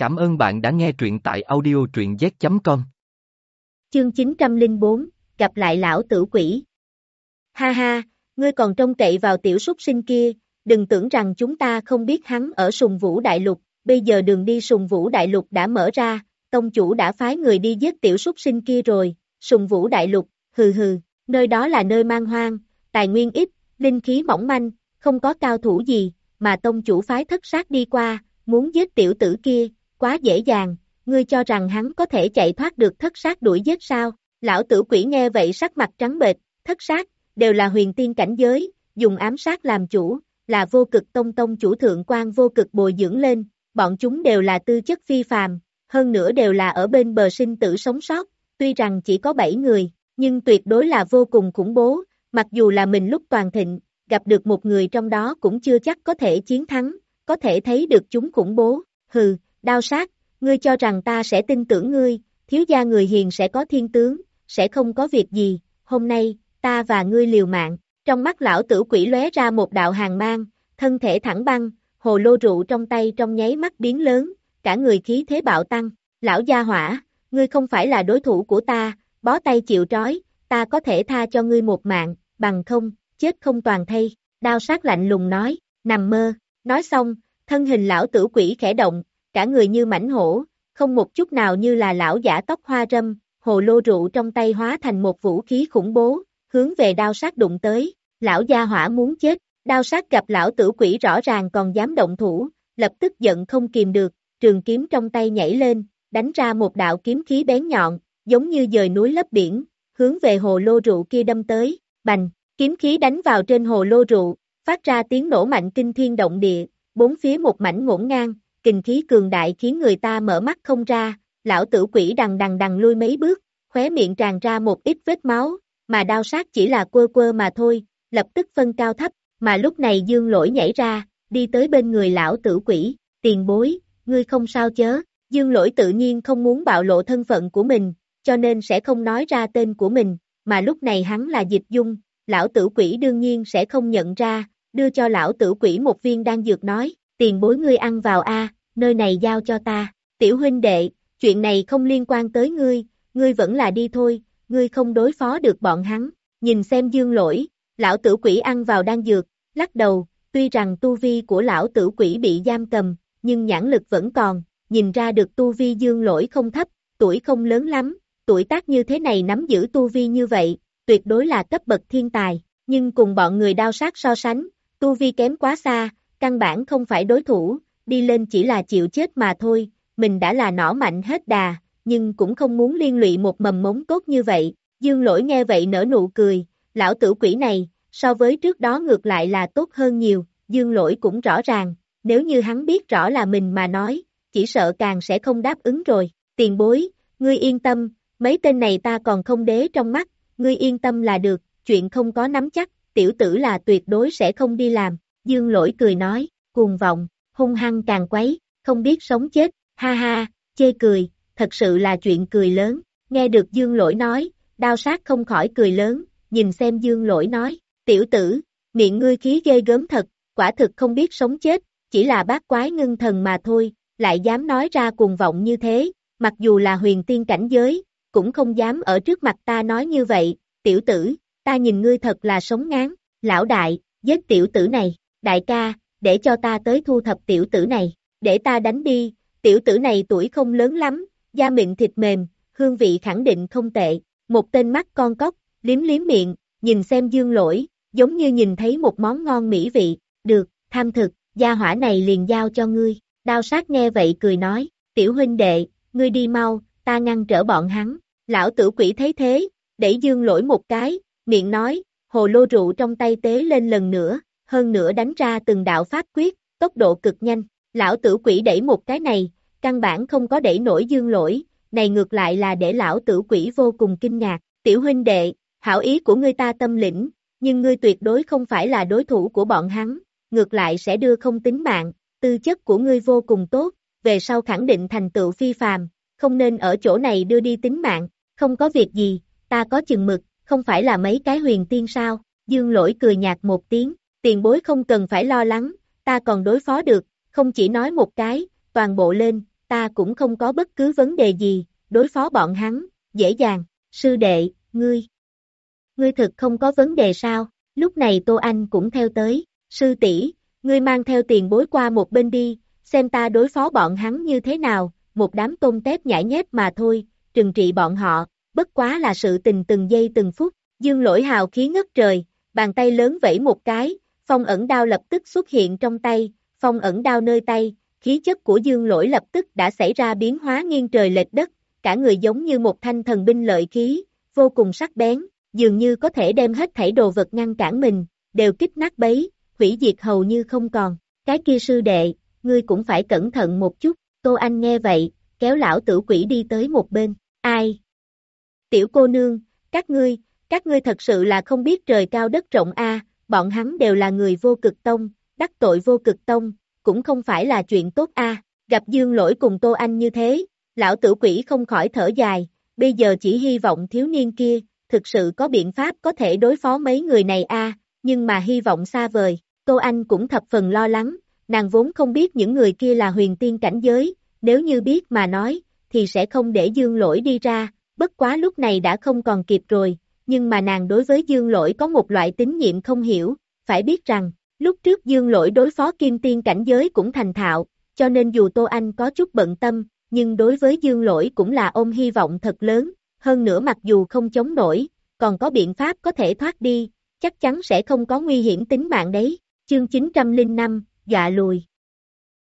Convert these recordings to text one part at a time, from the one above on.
Cảm ơn bạn đã nghe truyện tại audio truyện z.com. Chương 904, gặp lại lão tử quỷ. Ha ha, ngươi còn trông cậy vào tiểu súc sinh kia, đừng tưởng rằng chúng ta không biết hắn ở sùng vũ đại lục, bây giờ đường đi sùng vũ đại lục đã mở ra, tông chủ đã phái người đi giết tiểu súc sinh kia rồi, sùng vũ đại lục, hừ hừ, nơi đó là nơi mang hoang, tài nguyên ít, linh khí mỏng manh, không có cao thủ gì, mà tông chủ phái thất sát đi qua, muốn giết tiểu tử kia, quá dễ dàng, ngươi cho rằng hắn có thể chạy thoát được thất sát đuổi giết sao, lão tử quỷ nghe vậy sắc mặt trắng bệch, thất sát, đều là huyền tiên cảnh giới, dùng ám sát làm chủ, là vô cực tông tông chủ thượng quan vô cực bồi dưỡng lên, bọn chúng đều là tư chất phi phàm, hơn nữa đều là ở bên bờ sinh tử sống sót, tuy rằng chỉ có 7 người, nhưng tuyệt đối là vô cùng khủng bố, mặc dù là mình lúc toàn thịnh, gặp được một người trong đó cũng chưa chắc có thể chiến thắng, có thể thấy được chúng khủng bố, hừ, đao sát, ngươi cho rằng ta sẽ tin tưởng ngươi, thiếu gia người hiền sẽ có thiên tướng, sẽ không có việc gì, hôm nay, ta và ngươi liều mạng, trong mắt lão tử quỷ lóe ra một đạo hàng mang, thân thể thẳng băng, hồ lô rượu trong tay trong nháy mắt biến lớn, cả người khí thế bạo tăng, lão gia hỏa, ngươi không phải là đối thủ của ta, bó tay chịu trói, ta có thể tha cho ngươi một mạng, bằng không, chết không toàn thay, đao sát lạnh lùng nói, nằm mơ, nói xong, thân hình lão tử quỷ khẽ động, cả người như mảnh hổ, không một chút nào như là lão giả tóc hoa râm, hồ lô rượu trong tay hóa thành một vũ khí khủng bố, hướng về đao sát đụng tới, lão gia hỏa muốn chết, đao sát gặp lão tử quỷ rõ ràng còn dám động thủ, lập tức giận không kìm được, trường kiếm trong tay nhảy lên, đánh ra một đạo kiếm khí bén nhọn, giống như dời núi lấp biển, hướng về hồ lô rượu kia đâm tới, bành, kiếm khí đánh vào trên hồ lô rượu, phát ra tiếng nổ mạnh kinh thiên động địa, bốn phía một mảnh ngổn ngang, kình khí cường đại khiến người ta mở mắt không ra, lão tử quỷ đằng đằng đằng lui mấy bước, khóe miệng tràn ra một ít vết máu, mà đao sát chỉ là quơ quơ mà thôi, lập tức phân cao thấp, mà lúc này dương lỗi nhảy ra, đi tới bên người lão tử quỷ, tiền bối, ngươi không sao chớ, dương lỗi tự nhiên không muốn bạo lộ thân phận của mình, cho nên sẽ không nói ra tên của mình, mà lúc này hắn là dịch dung, lão tử quỷ đương nhiên sẽ không nhận ra, đưa cho lão tử quỷ một viên đan dược nói, tiền bối ngươi ăn vào a, nơi này giao cho ta, tiểu huynh đệ, chuyện này không liên quan tới ngươi, ngươi vẫn là đi thôi, ngươi không đối phó được bọn hắn, nhìn xem dương lỗi, lão tử quỷ ăn vào đang dược, lắc đầu, tuy rằng tu vi của lão tử quỷ bị giam cầm, nhưng nhãn lực vẫn còn, nhìn ra được tu vi dương lỗi không thấp, tuổi không lớn lắm, tuổi tác như thế này nắm giữ tu vi như vậy, tuyệt đối là cấp bậc thiên tài, nhưng cùng bọn người đao sát so sánh, tu vi kém quá xa, căn bản không phải đối thủ, đi lên chỉ là chịu chết mà thôi, mình đã là nỏ mạnh hết đà, nhưng cũng không muốn liên lụy một mầm mống tốt như vậy, dương lỗi nghe vậy nở nụ cười, lão tử quỷ này, so với trước đó ngược lại là tốt hơn nhiều, dương lỗi cũng rõ ràng, nếu như hắn biết rõ là mình mà nói, chỉ sợ càng sẽ không đáp ứng rồi, tiền bối, ngươi yên tâm, mấy tên này ta còn không đế trong mắt, ngươi yên tâm là được, chuyện không có nắm chắc, tiểu tử là tuyệt đối sẽ không đi làm, dương lỗi cười nói, cuồng vọng, hung hăng càng quấy, không biết sống chết, ha ha, chê cười, thật sự là chuyện cười lớn, nghe được dương lỗi nói, đao sát không khỏi cười lớn, nhìn xem dương lỗi nói, tiểu tử, miệng ngươi khí ghê gớm thật, quả thực không biết sống chết, chỉ là bác quái ngưng thần mà thôi, lại dám nói ra cuồng vọng như thế, mặc dù là huyền tiên cảnh giới, cũng không dám ở trước mặt ta nói như vậy, tiểu tử, ta nhìn ngươi thật là sống ngán, lão đại, giết tiểu tử này, đại ca, để cho ta tới thu thập tiểu tử này, để ta đánh đi, tiểu tử này tuổi không lớn lắm, da mịn thịt mềm, hương vị khẳng định không tệ, một tên mắt con cóc, liếm liếm miệng, nhìn xem dương lỗi, giống như nhìn thấy một món ngon mỹ vị, được, tham thực, gia hỏa này liền giao cho ngươi, đao sát nghe vậy cười nói, tiểu huynh đệ, ngươi đi mau, ta ngăn trở bọn hắn, lão tử quỷ thấy thế, đẩy dương lỗi một cái, miệng nói, hồ lô rượu trong tay tế lên lần nữa, hơn nữa đánh ra từng đạo pháp quyết, tốc độ cực nhanh, lão tử quỷ đẩy một cái này, căn bản không có đẩy nổi dương lỗi, này ngược lại là để lão tử quỷ vô cùng kinh ngạc, tiểu huynh đệ, hảo ý của ngươi ta tâm lĩnh, nhưng ngươi tuyệt đối không phải là đối thủ của bọn hắn, ngược lại sẽ đưa không tính mạng, tư chất của ngươi vô cùng tốt, về sau khẳng định thành tựu phi phàm, không nên ở chỗ này đưa đi tính mạng, không có việc gì, ta có chừng mực, không phải là mấy cái huyền tiên sao, dương lỗi cười nhạt một tiếng, tiền bối không cần phải lo lắng, ta còn đối phó được, không chỉ nói một cái, toàn bộ lên, ta cũng không có bất cứ vấn đề gì, đối phó bọn hắn, dễ dàng, sư đệ, ngươi. Ngươi thực không có vấn đề sao, lúc này Tô Anh cũng theo tới, sư tỷ ngươi mang theo tiền bối qua một bên đi, xem ta đối phó bọn hắn như thế nào, một đám tôm tép nhảy nhép mà thôi, trừng trị bọn họ, bất quá là sự tình từng giây từng phút, dương lỗi hào khí ngất trời, bàn tay lớn vẫy một cái, phong ẩn đao lập tức xuất hiện trong tay, phong ẩn đao nơi tay, khí chất của dương lỗi lập tức đã xảy ra biến hóa nghiêng trời lệch đất, cả người giống như một thanh thần binh lợi khí, vô cùng sắc bén, dường như có thể đem hết thảy đồ vật ngăn cản mình, đều kích nát bấy, hủy diệt hầu như không còn, cái kia sư đệ, ngươi cũng phải cẩn thận một chút, Tô Anh nghe vậy, kéo lão tử quỷ đi tới một bên, ai? Tiểu cô nương, các ngươi, các ngươi thật sự là không biết trời cao đất rộng a, bọn hắn đều là người vô cực tông, đắc tội vô cực tông, cũng không phải là chuyện tốt a. Gặp Dương Lỗi cùng Tô Anh như thế, lão tử quỷ không khỏi thở dài, bây giờ chỉ hy vọng thiếu niên kia, thực sự có biện pháp có thể đối phó mấy người này a, nhưng mà hy vọng xa vời. Tô Anh cũng thập phần lo lắng, nàng vốn không biết những người kia là huyền tiên cảnh giới, nếu như biết mà nói, thì sẽ không để Dương Lỗi đi ra, bất quá lúc này đã không còn kịp rồi, nhưng mà nàng đối với Dương Lỗi có một loại tín nhiệm không hiểu, phải biết rằng, lúc trước Dương Lỗi đối phó kim tiên cảnh giới cũng thành thạo, cho nên dù Tô Anh có chút bận tâm, nhưng đối với Dương Lỗi cũng là ôm hy vọng thật lớn, hơn nữa mặc dù không chống nổi, còn có biện pháp có thể thoát đi, chắc chắn sẽ không có nguy hiểm tính mạng đấy. Chương 905, dạ lùi.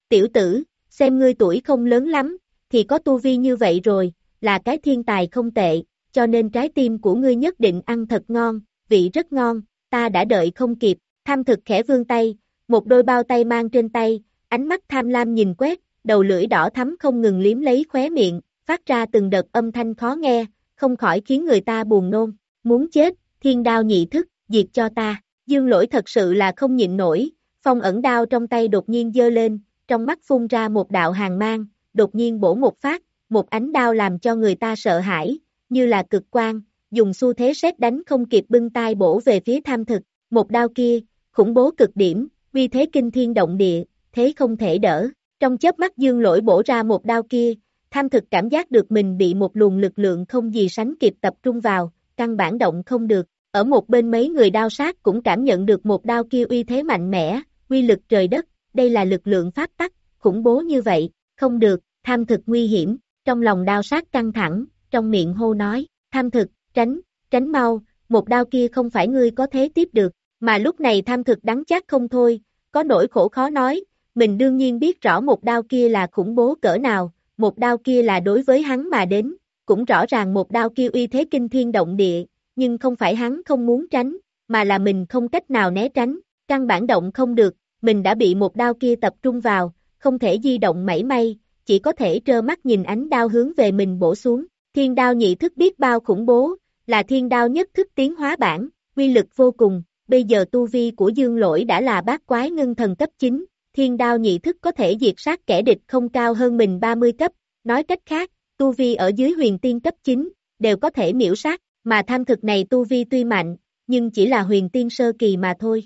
Tiểu tử, xem ngươi tuổi không lớn lắm, thì có tu vi như vậy rồi, là cái thiên tài không tệ, cho nên trái tim của ngươi nhất định ăn thật ngon, vị rất ngon, ta đã đợi không kịp, tham thực khẽ vương tay, một đôi bao tay mang trên tay, ánh mắt tham lam nhìn quét, đầu lưỡi đỏ thắm không ngừng liếm lấy khóe miệng, phát ra từng đợt âm thanh khó nghe, không khỏi khiến người ta buồn nôn, muốn chết, thiên đao nhị thức, diệt cho ta, dương lỗi thật sự là không nhịn nổi, phong ẩn đao trong tay đột nhiên dơ lên, trong mắt phun ra một đạo hàng mang, đột nhiên bổ một phát, một ánh đao làm cho người ta sợ hãi, như là cực quang, dùng xu thế xét đánh không kịp bưng tay bổ về phía tham thực, một đao kia, khủng bố cực điểm, vì thế kinh thiên động địa, thế không thể đỡ, trong chớp mắt dương lỗi bổ ra một đao kia, tham thực cảm giác được mình bị một luồng lực lượng không gì sánh kịp tập trung vào, căn bản động không được, ở một bên mấy người đao sát cũng cảm nhận được một đao kia uy thế mạnh mẽ, uy lực trời đất, đây là lực lượng pháp tắc, khủng bố như vậy, không được, tham thực nguy hiểm, trong lòng đao sát căng thẳng, trong miệng hô nói, tham thực, tránh, tránh mau, một đao kia không phải ngươi có thế tiếp được, mà lúc này tham thực đắng chắc không thôi, có nỗi khổ khó nói, mình đương nhiên biết rõ một đao kia là khủng bố cỡ nào, một đao kia là đối với hắn mà đến, cũng rõ ràng một đao kia uy thế kinh thiên động địa, nhưng không phải hắn không muốn tránh, mà là mình không cách nào né tránh, căn bản động không được, mình đã bị một đao kia tập trung vào, không thể di động mảy may, chỉ có thể trơ mắt nhìn ánh đao hướng về mình bổ xuống. Thiên đao nhị thức biết bao khủng bố, là thiên đao nhất thức tiến hóa bản, quy lực vô cùng, bây giờ tu vi của dương lỗi đã là bát quái ngưng thần cấp 9, thiên đao nhị thức có thể diệt sát kẻ địch không cao hơn mình 30 cấp, nói cách khác, tu vi ở dưới huyền tiên cấp 9, đều có thể miễu sát, mà tham thực này tu vi tuy mạnh, nhưng chỉ là huyền tiên sơ kỳ mà thôi.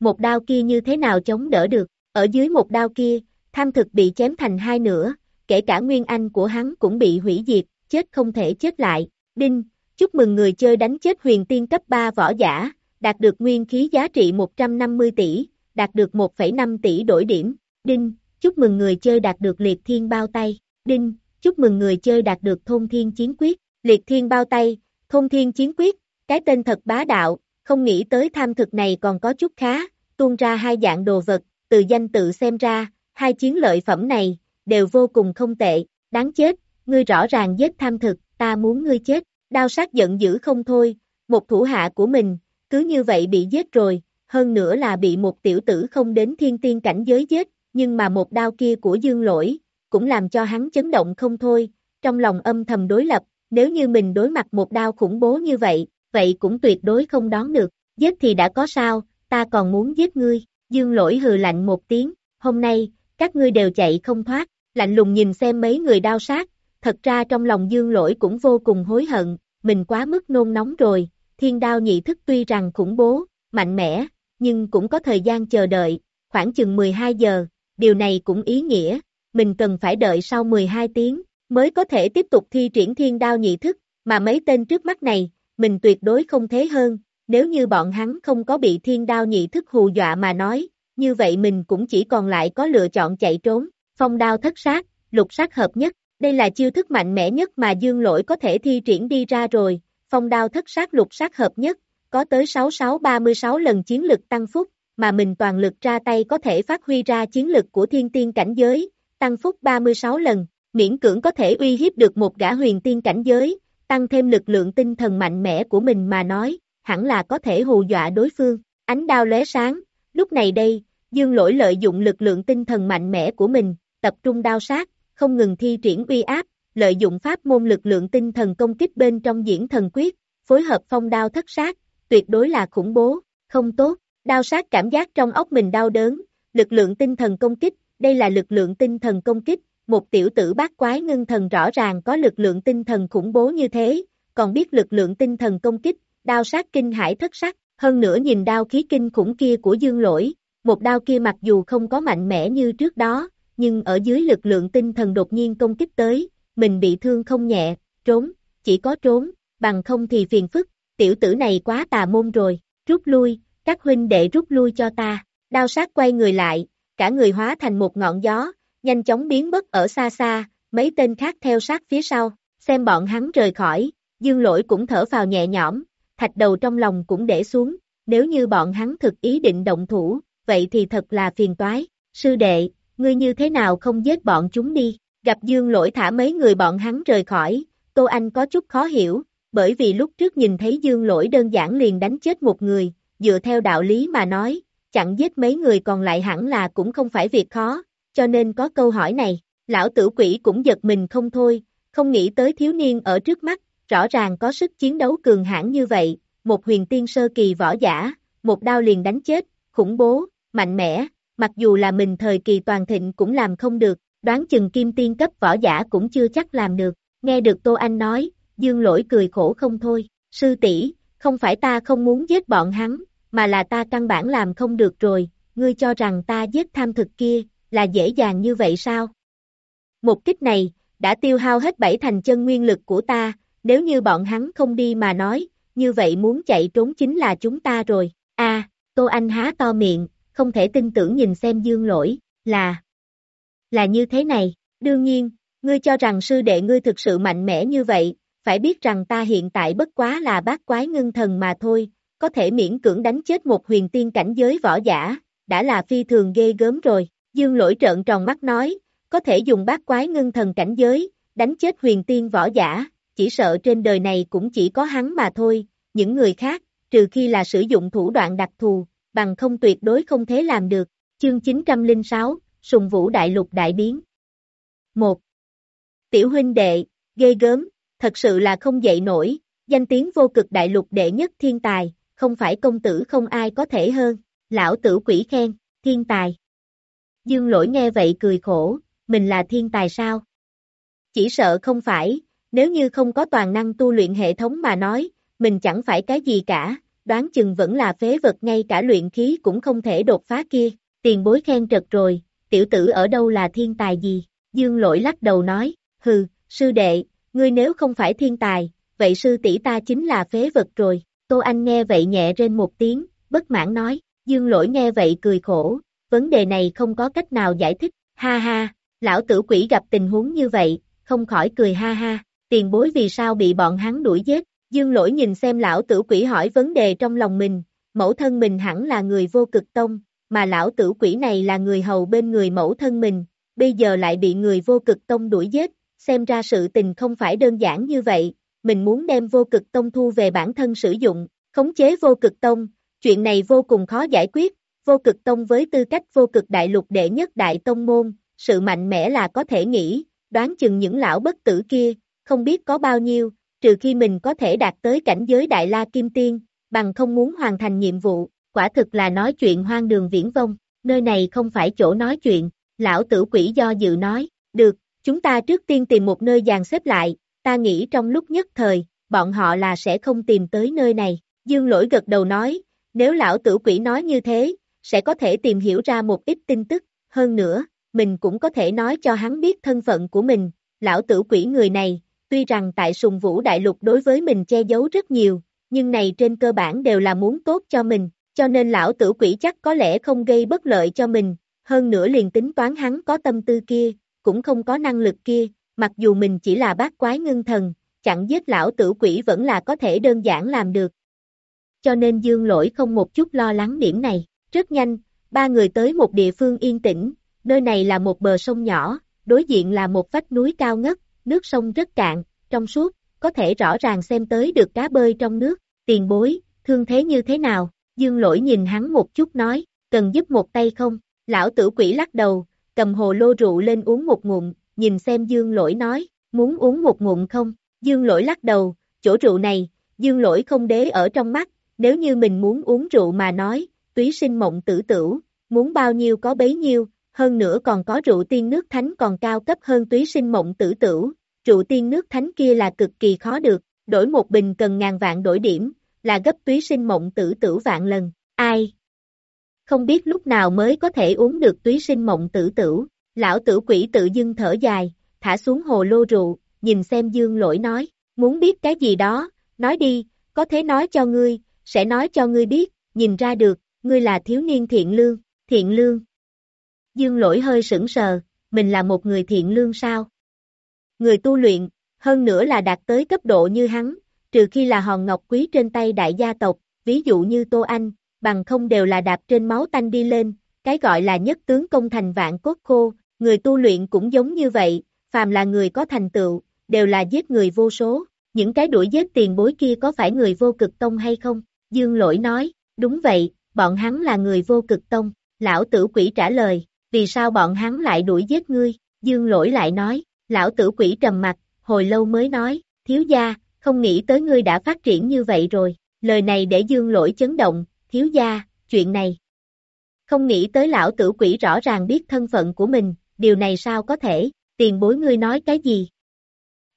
Một đao kia như thế nào chống đỡ được, ở dưới một đao kia, tham thực bị chém thành hai nửa, kể cả nguyên anh của hắn cũng bị hủy diệt, chết không thể chết lại. Đinh, chúc mừng người chơi đánh chết huyền tiên cấp 3 võ giả, đạt được nguyên khí giá trị 150 tỷ, đạt được 1,5 tỷ đổi điểm. Đinh, chúc mừng người chơi đạt được liệt thiên bao tay. Đinh, chúc mừng người chơi đạt được thôn thiên chiến quyết. Liệt thiên bao tay, thôn thiên chiến quyết, cái tên thật bá đạo, không nghĩ tới tham thực này còn có chút khá, tuôn ra hai dạng đồ vật, từ danh tự xem ra, hai chiến lợi phẩm này, đều vô cùng không tệ, đáng chết, ngươi rõ ràng giết tham thực, ta muốn ngươi chết, đao sát giận dữ không thôi, một thủ hạ của mình, cứ như vậy bị giết rồi, hơn nữa là bị một tiểu tử không đến thiên tiên cảnh giới giết, nhưng mà một đao kia của dương lỗi, cũng làm cho hắn chấn động không thôi, trong lòng âm thầm đối lập, nếu như mình đối mặt một đao khủng bố như vậy, vậy cũng tuyệt đối không đón được, giết thì đã có sao, ta còn muốn giết ngươi, dương lỗi hừ lạnh một tiếng, hôm nay, các ngươi đều chạy không thoát, lạnh lùng nhìn xem mấy người đao sát, thật ra trong lòng dương lỗi cũng vô cùng hối hận, mình quá mức nôn nóng rồi, thiên đao nhị thức tuy rằng khủng bố, mạnh mẽ, nhưng cũng có thời gian chờ đợi, khoảng chừng 12 giờ, điều này cũng ý nghĩa, mình cần phải đợi sau 12 tiếng, mới có thể tiếp tục thi triển thiên đao nhị thức, mà mấy tên trước mắt này, mình tuyệt đối không thế hơn, nếu như bọn hắn không có bị thiên đao nhị thức hù dọa mà nói, như vậy mình cũng chỉ còn lại có lựa chọn chạy trốn, phong đao thất sát, lục sát hợp nhất, đây là chiêu thức mạnh mẽ nhất mà dương lỗi có thể thi triển đi ra rồi, phong đao thất sát lục sát hợp nhất, có tới 6636 lần chiến lực tăng phúc, mà mình toàn lực ra tay có thể phát huy ra chiến lực của thiên tiên cảnh giới, tăng phúc 36 lần, miễn cưỡng có thể uy hiếp được một gã huyền tiên cảnh giới, tăng thêm lực lượng tinh thần mạnh mẽ của mình mà nói, hẳn là có thể hù dọa đối phương, ánh đao lóe sáng, lúc này đây, dương lỗi lợi dụng lực lượng tinh thần mạnh mẽ của mình, tập trung đao sát, không ngừng thi triển uy áp, lợi dụng pháp môn lực lượng tinh thần công kích bên trong diễn thần quyết, phối hợp phong đao thất sát, tuyệt đối là khủng bố, không tốt, đao sát cảm giác trong óc mình đau đớn, lực lượng tinh thần công kích, đây là lực lượng tinh thần công kích, một tiểu tử bát quái ngưng thần rõ ràng có lực lượng tinh thần khủng bố như thế, còn biết lực lượng tinh thần công kích, đao sát kinh hải thất sắc, hơn nữa nhìn đao khí kinh khủng kia của dương lỗi, một đao kia mặc dù không có mạnh mẽ như trước đó, nhưng ở dưới lực lượng tinh thần đột nhiên công kích tới, mình bị thương không nhẹ, trốn, chỉ có trốn, bằng không thì phiền phức, tiểu tử này quá tà môn rồi, rút lui, các huynh đệ rút lui cho ta, đao sát quay người lại, cả người hóa thành một ngọn gió, nhanh chóng biến mất ở xa xa, mấy tên khác theo sát phía sau, xem bọn hắn rời khỏi, dương lỗi cũng thở vào nhẹ nhõm, thạch đầu trong lòng cũng để xuống, nếu như bọn hắn thực ý định động thủ, vậy thì thật là phiền toái, sư đệ, ngươi như thế nào không giết bọn chúng đi, gặp dương lỗi thả mấy người bọn hắn rời khỏi, Tô Anh có chút khó hiểu, bởi vì lúc trước nhìn thấy dương lỗi đơn giản liền đánh chết một người, dựa theo đạo lý mà nói, chặn giết mấy người còn lại hẳn là cũng không phải việc khó, cho nên có câu hỏi này, lão tử quỷ cũng giật mình không thôi, không nghĩ tới thiếu niên ở trước mắt, rõ ràng có sức chiến đấu cường hãn như vậy, một huyền tiên sơ kỳ võ giả, một đao liền đánh chết, khủng bố, mạnh mẽ, mặc dù là mình thời kỳ toàn thịnh cũng làm không được, đoán chừng kim tiên cấp võ giả cũng chưa chắc làm được, nghe được Tô Anh nói, dương lỗi cười khổ không thôi, sư tỷ không phải ta không muốn giết bọn hắn, mà là ta căn bản làm không được rồi, ngươi cho rằng ta giết tham thực kia, là dễ dàng như vậy sao? Một kích này, đã tiêu hao hết bảy thành chân nguyên lực của ta, nếu như bọn hắn không đi mà nói, như vậy muốn chạy trốn chính là chúng ta rồi. A, Tô Anh há to miệng, không thể tin tưởng nhìn xem dương lỗi, là, là như thế này, đương nhiên, ngươi cho rằng sư đệ ngươi thực sự mạnh mẽ như vậy, phải biết rằng ta hiện tại bất quá là bát quái ngưng thần mà thôi, có thể miễn cưỡng đánh chết một huyền tiên cảnh giới võ giả, đã là phi thường ghê gớm rồi, dương lỗi trợn tròn mắt nói, có thể dùng bát quái ngưng thần cảnh giới, đánh chết huyền tiên võ giả, chỉ sợ trên đời này cũng chỉ có hắn mà thôi, những người khác, trừ khi là sử dụng thủ đoạn đặc thù, bằng không tuyệt đối không thể làm được. Chương 906, Sùng Vũ Đại Lục Đại Biến 1. Tiểu huynh đệ, ghê gớm, thật sự là không dậy nổi, danh tiếng vô cực đại lục đệ nhất thiên tài, không phải công tử không ai có thể hơn, lão tử quỷ khen, thiên tài. Dương lỗi nghe vậy cười khổ, mình là thiên tài sao? Chỉ sợ không phải, nếu như không có toàn năng tu luyện hệ thống mà nói, mình chẳng phải cái gì cả, đoán chừng vẫn là phế vật ngay cả luyện khí cũng không thể đột phá kia, tiền bối khen trật rồi, tiểu tử ở đâu là thiên tài gì, dương lỗi lắc đầu nói, hừ, sư đệ, ngươi nếu không phải thiên tài, vậy sư tỷ ta chính là phế vật rồi, Tô Anh nghe vậy nhẹ trên một tiếng, bất mãn nói, dương lỗi nghe vậy cười khổ, vấn đề này không có cách nào giải thích, ha ha, lão tử quỷ gặp tình huống như vậy, không khỏi cười ha ha, tiền bối vì sao bị bọn hắn đuổi giết, dương lỗi nhìn xem lão tử quỷ hỏi vấn đề trong lòng mình, mẫu thân mình hẳn là người vô cực tông, mà lão tử quỷ này là người hầu bên người mẫu thân mình, bây giờ lại bị người vô cực tông đuổi giết, xem ra sự tình không phải đơn giản như vậy, mình muốn đem vô cực tông thu về bản thân sử dụng, khống chế vô cực tông, chuyện này vô cùng khó giải quyết, vô cực tông với tư cách vô cực đại lục đệ nhất đại tông môn, sự mạnh mẽ là có thể nghĩ, đoán chừng những lão bất tử kia, không biết có bao nhiêu, trừ khi mình có thể đạt tới cảnh giới đại la kim tiên, bằng không muốn hoàn thành nhiệm vụ, quả thực là nói chuyện hoang đường viễn vông, nơi này không phải chỗ nói chuyện, lão tử quỷ do dự nói, được, chúng ta trước tiên tìm một nơi dàn xếp lại, ta nghĩ trong lúc nhất thời, bọn họ là sẽ không tìm tới nơi này, dương lỗi gật đầu nói, nếu lão tử quỷ nói như thế, sẽ có thể tìm hiểu ra một ít tin tức, hơn nữa, mình cũng có thể nói cho hắn biết thân phận của mình, lão tử quỷ người này, tuy rằng tại sùng vũ đại lục đối với mình che giấu rất nhiều, nhưng này trên cơ bản đều là muốn tốt cho mình, cho nên lão tử quỷ chắc có lẽ không gây bất lợi cho mình, hơn nữa liền tính toán hắn có tâm tư kia, cũng không có năng lực kia, mặc dù mình chỉ là bát quái ngưng thần, chẳng giết lão tử quỷ vẫn là có thể đơn giản làm được. Cho nên dương lỗi không một chút lo lắng điểm này, rất nhanh, ba người tới một địa phương yên tĩnh, nơi này là một bờ sông nhỏ, đối diện là một vách núi cao ngất, nước sông rất cạn, trong suốt, có thể rõ ràng xem tới được cá bơi trong nước, tiền bối, thương thế như thế nào, dương lỗi nhìn hắn một chút nói, cần giúp một tay không, lão tử quỷ lắc đầu, cầm hồ lô rượu lên uống một ngụm, nhìn xem dương lỗi nói, muốn uống một ngụm không, dương lỗi lắc đầu, chỗ rượu này, dương lỗi không đế ở trong mắt, nếu như mình muốn uống rượu mà nói, túy sinh mộng tử tử, muốn bao nhiêu có bấy nhiêu, hơn nữa còn có rượu tiên nước thánh còn cao cấp hơn túy sinh mộng tử tử, rượu tiên nước thánh kia là cực kỳ khó được, đổi một bình cần ngàn vạn đổi điểm, là gấp túy sinh mộng tử tử vạn lần, ai? Không biết lúc nào mới có thể uống được túy sinh mộng tử tử, lão tử quỷ tự dưng thở dài, thả xuống hồ lô rượu, nhìn xem dương lỗi nói, muốn biết cái gì đó, nói đi, có thể nói cho ngươi, sẽ nói cho ngươi biết, nhìn ra được, ngươi là thiếu niên thiện lương, thiện lương. Dương lỗi hơi sững sờ, mình là một người thiện lương sao? Người tu luyện, hơn nữa là đạt tới cấp độ như hắn, trừ khi là hòn ngọc quý trên tay đại gia tộc, ví dụ như Tô Anh, bằng không đều là đạp trên máu tanh đi lên, cái gọi là nhất tướng công thành vạn cốt khô, người tu luyện cũng giống như vậy, phàm là người có thành tựu, đều là giết người vô số, những cái đuổi giết tiền bối kia có phải người vô cực tông hay không? Dương lỗi nói, đúng vậy, bọn hắn là người vô cực tông, lão tử quỷ trả lời, vì sao bọn hắn lại đuổi giết ngươi? Dương lỗi lại nói, lão tử quỷ trầm mặt, hồi lâu mới nói, thiếu gia, không nghĩ tới ngươi đã phát triển như vậy rồi, lời này để dương lỗi chấn động, thiếu gia, chuyện này. Không nghĩ tới lão tử quỷ rõ ràng biết thân phận của mình, điều này sao có thể, tiền bối ngươi nói cái gì?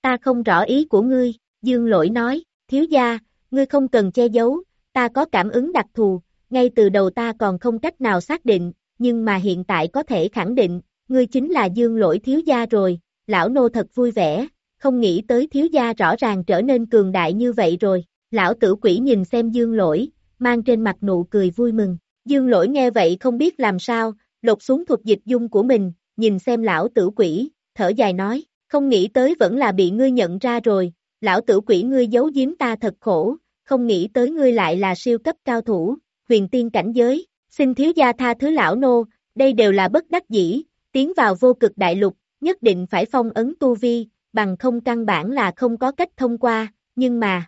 Ta không rõ ý của ngươi, dương lỗi nói, thiếu gia, ngươi không cần che giấu, ta có cảm ứng đặc thù, ngay từ đầu ta còn không cách nào xác định, nhưng mà hiện tại có thể khẳng định, ngươi chính là dương lỗi thiếu gia rồi, lão nô thật vui vẻ, không nghĩ tới thiếu gia rõ ràng trở nên cường đại như vậy rồi, lão tử quỷ nhìn xem dương lỗi, mang trên mặt nụ cười vui mừng, dương lỗi nghe vậy không biết làm sao, lột xuống thuật dịch dung của mình, nhìn xem lão tử quỷ, thở dài nói, không nghĩ tới vẫn là bị ngươi nhận ra rồi, lão tử quỷ ngươi giấu giếm ta thật khổ, không nghĩ tới ngươi lại là siêu cấp cao thủ, huyền tiên cảnh giới, xin thiếu gia tha thứ lão nô, đây đều là bất đắc dĩ, tiến vào vô cực đại lục, nhất định phải phong ấn tu vi, bằng không căn bản là không có cách thông qua, nhưng mà...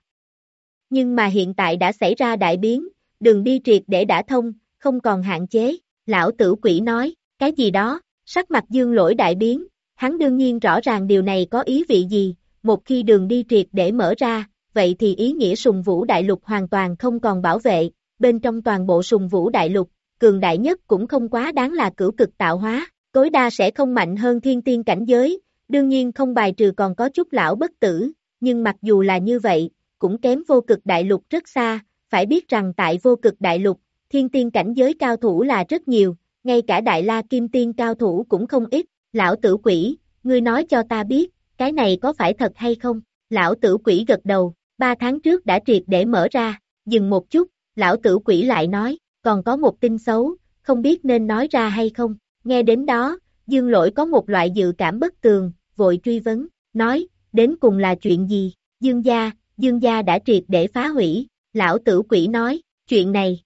Nhưng mà hiện tại đã xảy ra đại biến, đường đi triệt để đã thông, không còn hạn chế, lão tử quỷ nói, cái gì đó, sắc mặt dương lỗi đại biến, hắn đương nhiên rõ ràng điều này có ý vị gì, một khi đường đi triệt để mở ra, vậy thì ý nghĩa sùng vũ đại lục hoàn toàn không còn bảo vệ, bên trong toàn bộ sùng vũ đại lục, cường đại nhất cũng không quá đáng là cửu cực tạo hóa, tối đa sẽ không mạnh hơn thiên tiên cảnh giới, đương nhiên không bài trừ còn có chút lão bất tử, nhưng mặc dù là như vậy, cũng kém vô cực đại lục rất xa, phải biết rằng tại vô cực đại lục, thiên tiên cảnh giới cao thủ là rất nhiều, ngay cả đại la kim tiên cao thủ cũng không ít, lão tử quỷ, ngươi nói cho ta biết, cái này có phải thật hay không, lão tử quỷ gật đầu, ba tháng trước đã triệt để mở ra, dừng một chút, lão tử quỷ lại nói, còn có một tin xấu, không biết nên nói ra hay không, nghe đến đó, dương lỗi có một loại dự cảm bất tường, vội truy vấn, nói, đến cùng là chuyện gì, dương gia, dương gia đã triệt để phá hủy, lão tử quỷ nói, chuyện này,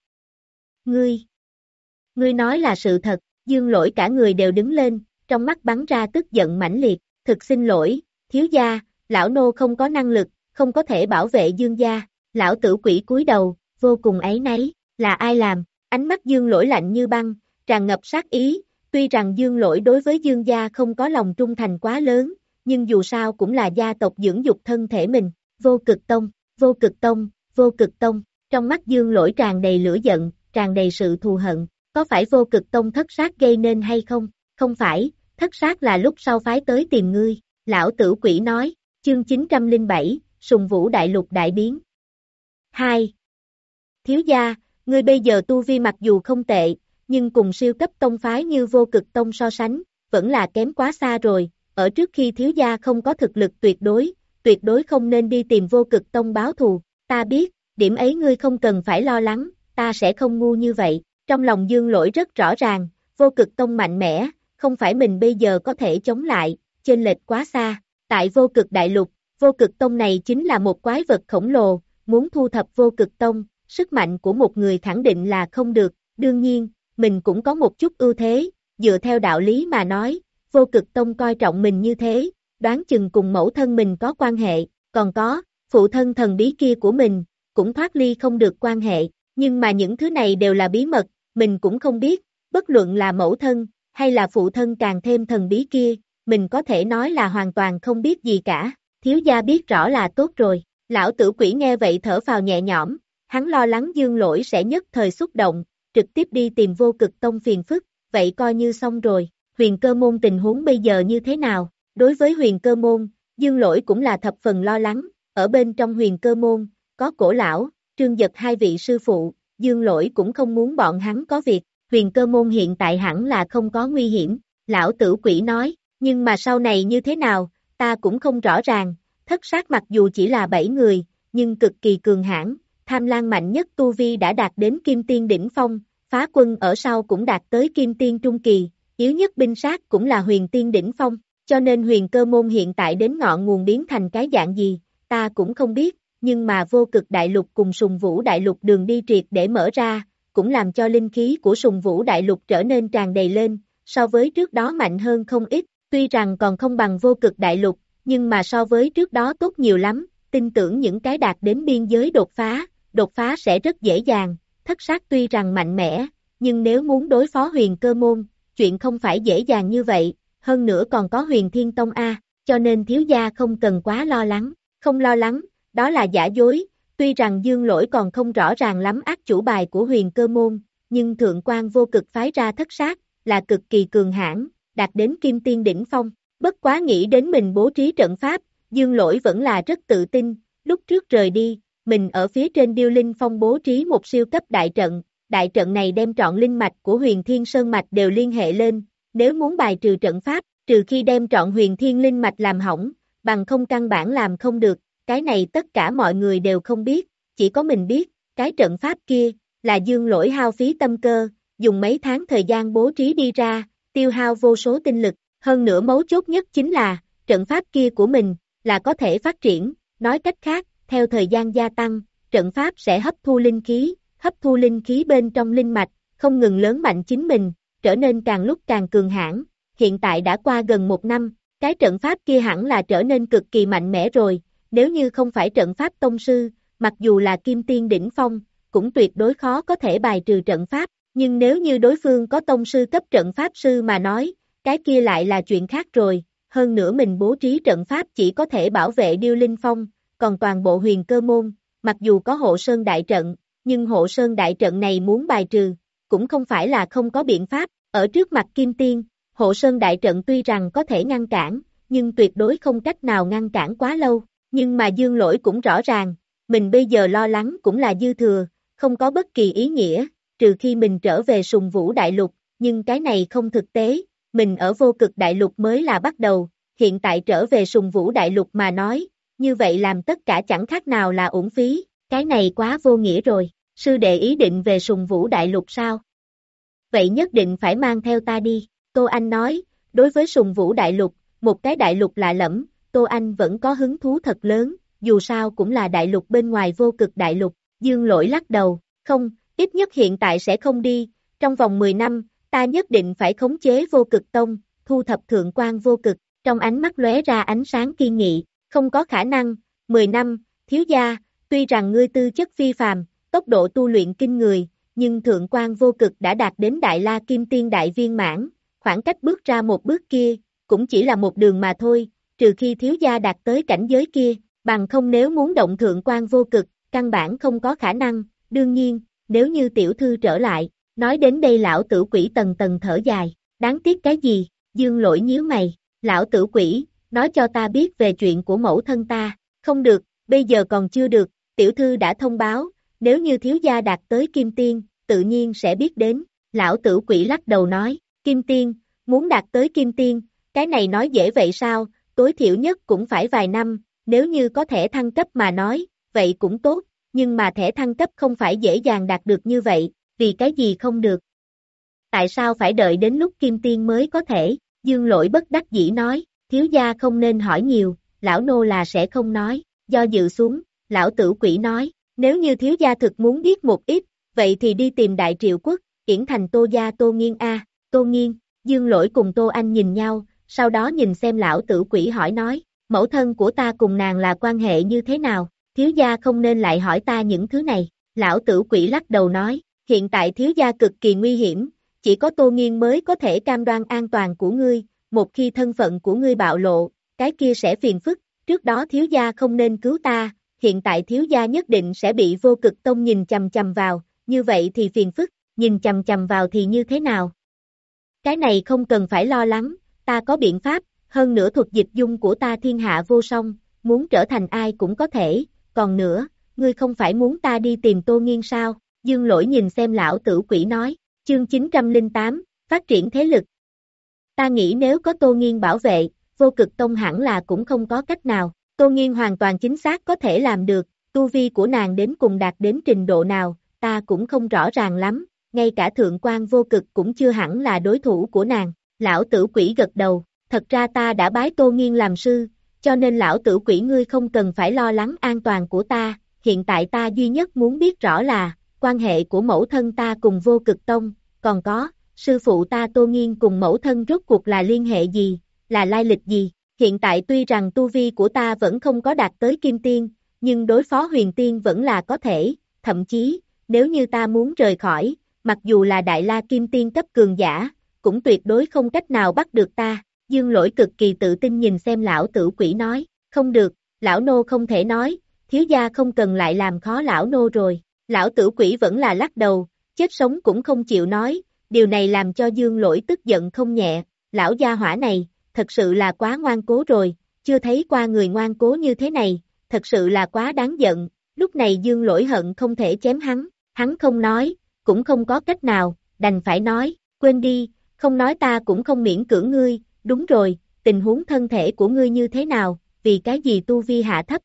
ngươi, ngươi nói là sự thật, dương lỗi cả người đều đứng lên, trong mắt bắn ra tức giận mãnh liệt, thực xin lỗi, thiếu gia, lão nô không có năng lực, không có thể bảo vệ dương gia, lão tử quỷ cúi đầu, vô cùng ấy nấy, là ai làm, ánh mắt dương lỗi lạnh như băng, tràn ngập sát ý, tuy rằng dương lỗi đối với dương gia không có lòng trung thành quá lớn, nhưng dù sao cũng là gia tộc dưỡng dục thân thể mình, vô cực tông, vô cực tông, vô cực tông, trong mắt dương lỗi tràn đầy lửa giận, tràn đầy sự thù hận, có phải vô cực tông thất sát gây nên hay không, không phải, thất sát là lúc sau phái tới tìm ngươi, lão tử quỷ nói, chương 907, sùng vũ đại lục đại biến. 2. Thiếu gia, ngươi bây giờ tu vi mặc dù không tệ, nhưng cùng siêu cấp tông phái như vô cực tông so sánh, vẫn là kém quá xa rồi, ở trước khi thiếu gia không có thực lực tuyệt đối, tuyệt đối không nên đi tìm vô cực tông báo thù, ta biết, điểm ấy ngươi không cần phải lo lắng, ta sẽ không ngu như vậy, trong lòng dương lỗi rất rõ ràng, vô cực tông mạnh mẽ, không phải mình bây giờ có thể chống lại, trên lệch quá xa, tại vô cực đại lục, vô cực tông này chính là một quái vật khổng lồ, muốn thu thập vô cực tông, sức mạnh của một người khẳng định là không được, đương nhiên, mình cũng có một chút ưu thế, dựa theo đạo lý mà nói, vô cực tông coi trọng mình như thế, đoán chừng cùng mẫu thân mình có quan hệ, còn có, phụ thân thần bí kia của mình, cũng thoát ly không được quan hệ, nhưng mà những thứ này đều là bí mật, mình cũng không biết, bất luận là mẫu thân, hay là phụ thân càng thêm thần bí kia, mình có thể nói là hoàn toàn không biết gì cả, thiếu gia biết rõ là tốt rồi, lão tử quỷ nghe vậy thở vào nhẹ nhõm, hắn lo lắng dương lỗi sẽ nhất thời xúc động, trực tiếp đi tìm vô cực tông phiền phức, vậy coi như xong rồi, huyền cơ môn tình huống bây giờ như thế nào, đối với huyền cơ môn, dương lỗi cũng là thập phần lo lắng, ở bên trong huyền cơ môn, có cổ lão, trương giật hai vị sư phụ, dương lỗi cũng không muốn bọn hắn có việc, huyền cơ môn hiện tại hẳn là không có nguy hiểm, lão tử quỷ nói, nhưng mà sau này như thế nào, ta cũng không rõ ràng, thất sát mặc dù chỉ là bảy người, nhưng cực kỳ cường hãn, tham lan mạnh nhất Tu Vi đã đạt đến kim tiên đỉnh phong, phá quân ở sau cũng đạt tới kim tiên trung kỳ, yếu nhất binh sát cũng là huyền tiên đỉnh phong, cho nên huyền cơ môn hiện tại đến ngọn nguồn biến thành cái dạng gì, ta cũng không biết, nhưng mà vô cực đại lục cùng sùng vũ đại lục đường đi triệt để mở ra, cũng làm cho linh khí của sùng vũ đại lục trở nên tràn đầy lên, so với trước đó mạnh hơn không ít, tuy rằng còn không bằng vô cực đại lục, nhưng mà so với trước đó tốt nhiều lắm, tin tưởng những cái đạt đến biên giới đột phá, đột phá sẽ rất dễ dàng, thất sát tuy rằng mạnh mẽ, nhưng nếu muốn đối phó huyền cơ môn, chuyện không phải dễ dàng như vậy, hơn nữa còn có huyền thiên tông A, cho nên thiếu gia không cần quá lo lắng, không lo lắng, đó là giả dối, tuy rằng dương lỗi còn không rõ ràng lắm ác chủ bài của huyền cơ môn, nhưng thượng quan vô cực phái ra thất sát, là cực kỳ cường hãn đạt đến kim tiên đỉnh phong, bất quá nghĩ đến mình bố trí trận pháp, dương lỗi vẫn là rất tự tin, lúc trước rời đi, mình ở phía trên điêu linh phong bố trí một siêu cấp đại trận, đại trận này đem trọn linh mạch của huyền thiên sơn mạch đều liên hệ lên, nếu muốn bài trừ trận pháp, trừ khi đem trọn huyền thiên linh mạch làm hỏng, bằng không căn bản làm không được, cái này tất cả mọi người đều không biết, chỉ có mình biết, cái trận pháp kia, là dương lỗi hao phí tâm cơ, dùng mấy tháng thời gian bố trí đi ra, tiêu hao vô số tinh lực, hơn nữa mấu chốt nhất chính là, trận pháp kia của mình, là có thể phát triển, nói cách khác, theo thời gian gia tăng, trận pháp sẽ hấp thu linh khí, hấp thu linh khí bên trong linh mạch, không ngừng lớn mạnh chính mình, trở nên càng lúc càng cường hãn. Hiện tại đã qua gần một năm, cái trận pháp kia hẳn là trở nên cực kỳ mạnh mẽ rồi, nếu như không phải trận pháp tông sư, mặc dù là kim tiên đỉnh phong, cũng tuyệt đối khó có thể bài trừ trận pháp, nhưng nếu như đối phương có tông sư cấp trận pháp sư mà nói, cái kia lại là chuyện khác rồi, hơn nữa mình bố trí trận pháp chỉ có thể bảo vệ Điêu Linh Phong, còn toàn bộ huyền cơ môn, mặc dù có hộ sơn đại trận, nhưng hộ sơn đại trận này muốn bài trừ, cũng không phải là không có biện pháp, ở trước mặt Kim Tiên, hộ sơn đại trận tuy rằng có thể ngăn cản, nhưng tuyệt đối không cách nào ngăn cản quá lâu, nhưng mà dương lỗi cũng rõ ràng, mình bây giờ lo lắng cũng là dư thừa, không có bất kỳ ý nghĩa, trừ khi mình trở về sùng vũ đại lục, nhưng cái này không thực tế, mình ở vô cực đại lục mới là bắt đầu, hiện tại trở về sùng vũ đại lục mà nói, như vậy làm tất cả chẳng khác nào là uổng phí, cái này quá vô nghĩa rồi, sư đệ ý định về sùng vũ đại lục sao? Vậy nhất định phải mang theo ta đi, Tô Anh nói, đối với sùng vũ đại lục, một cái đại lục lạ lẫm, Tô Anh vẫn có hứng thú thật lớn, dù sao cũng là đại lục bên ngoài vô cực đại lục, dương lỗi lắc đầu, không, ít nhất hiện tại sẽ không đi, trong vòng 10 năm, ta nhất định phải khống chế vô cực tông, thu thập thượng quan vô cực, trong ánh mắt lóe ra ánh sáng kiên nghị, không có khả năng, 10 năm, thiếu gia, tuy rằng ngươi tư chất phi phàm, tốc độ tu luyện kinh người, nhưng thượng quan vô cực đã đạt đến đại la kim tiên đại viên mãn, khoảng cách bước ra một bước kia, cũng chỉ là một đường mà thôi, trừ khi thiếu gia đạt tới cảnh giới kia, bằng không nếu muốn động thượng quan vô cực, căn bản không có khả năng, đương nhiên, nếu như tiểu thư trở lại, nói đến đây lão tử quỷ tầng tầng thở dài, đáng tiếc cái gì, dương lỗi nhíu mày, lão tử quỷ, nói cho ta biết về chuyện của mẫu thân ta, không được, bây giờ còn chưa được, tiểu thư đã thông báo, nếu như thiếu gia đạt tới kim tiên, tự nhiên sẽ biết đến, lão tử quỷ lắc đầu nói, kim tiên, muốn đạt tới kim tiên, cái này nói dễ vậy sao, tối thiểu nhất cũng phải vài năm, nếu như có thể thăng cấp mà nói, vậy cũng tốt, nhưng mà thẻ thăng cấp không phải dễ dàng đạt được như vậy, vì cái gì không được. Tại sao phải đợi đến lúc kim tiên mới có thể, dương lỗi bất đắc dĩ nói, thiếu gia không nên hỏi nhiều, lão nô là sẽ không nói, do dự xuống, lão tử quỷ nói, nếu như thiếu gia thực muốn biết một ít, vậy thì đi tìm đại triệu quốc, yển thành tô gia tô nghiên A, tô nghiên, dương lỗi cùng tô anh nhìn nhau, sau đó nhìn xem lão tử quỷ hỏi nói, mẫu thân của ta cùng nàng là quan hệ như thế nào, thiếu gia không nên lại hỏi ta những thứ này, lão tử quỷ lắc đầu nói, hiện tại thiếu gia cực kỳ nguy hiểm, chỉ có tô nghiên mới có thể cam đoan an toàn của ngươi, một khi thân phận của ngươi bạo lộ, cái kia sẽ phiền phức, trước đó thiếu gia không nên cứu ta, hiện tại thiếu gia nhất định sẽ bị vô cực tông nhìn chầm chầm vào, như vậy thì phiền phức, nhìn chầm chầm vào thì như thế nào? Cái này không cần phải lo lắng, ta có biện pháp, hơn nữa thuật dịch dung của ta thiên hạ vô song, muốn trở thành ai cũng có thể, còn nữa, ngươi không phải muốn ta đi tìm tô nghiên sao, dương lỗi nhìn xem lão tử quỷ nói, chương 908, phát triển thế lực. Ta nghĩ nếu có tô nghiên bảo vệ, vô cực tông hẳn là cũng không có cách nào, tô nghiên hoàn toàn chính xác có thể làm được, tu vi của nàng đến cùng đạt đến trình độ nào, ta cũng không rõ ràng lắm, ngay cả thượng quan vô cực cũng chưa hẳn là đối thủ của nàng, lão tử quỷ gật đầu, thật ra ta đã bái tô nghiên làm sư, cho nên lão tử quỷ ngươi không cần phải lo lắng an toàn của ta, hiện tại ta duy nhất muốn biết rõ là, quan hệ của mẫu thân ta cùng vô cực tông, còn có, sư phụ ta tô nghiên cùng mẫu thân rốt cuộc là liên hệ gì, là lai lịch gì, hiện tại tuy rằng tu vi của ta vẫn không có đạt tới kim tiên, nhưng đối phó huyền tiên vẫn là có thể, thậm chí, nếu như ta muốn rời khỏi, mặc dù là đại la kim tiên cấp cường giả, cũng tuyệt đối không cách nào bắt được ta, dương lỗi cực kỳ tự tin nhìn xem lão tử quỷ nói, không được, lão nô không thể nói, thiếu gia không cần lại làm khó lão nô rồi, lão tử quỷ vẫn là lắc đầu, chết sống cũng không chịu nói, điều này làm cho dương lỗi tức giận không nhẹ, lão gia hỏa này, thật sự là quá ngoan cố rồi, chưa thấy qua người ngoan cố như thế này, thật sự là quá đáng giận, lúc này dương lỗi hận không thể chém hắn, hắn không nói, cũng không có cách nào, đành phải nói, quên đi, không nói ta cũng không miễn cưỡng ngươi, đúng rồi, tình huống thân thể của ngươi như thế nào, vì cái gì tu vi hạ thấp.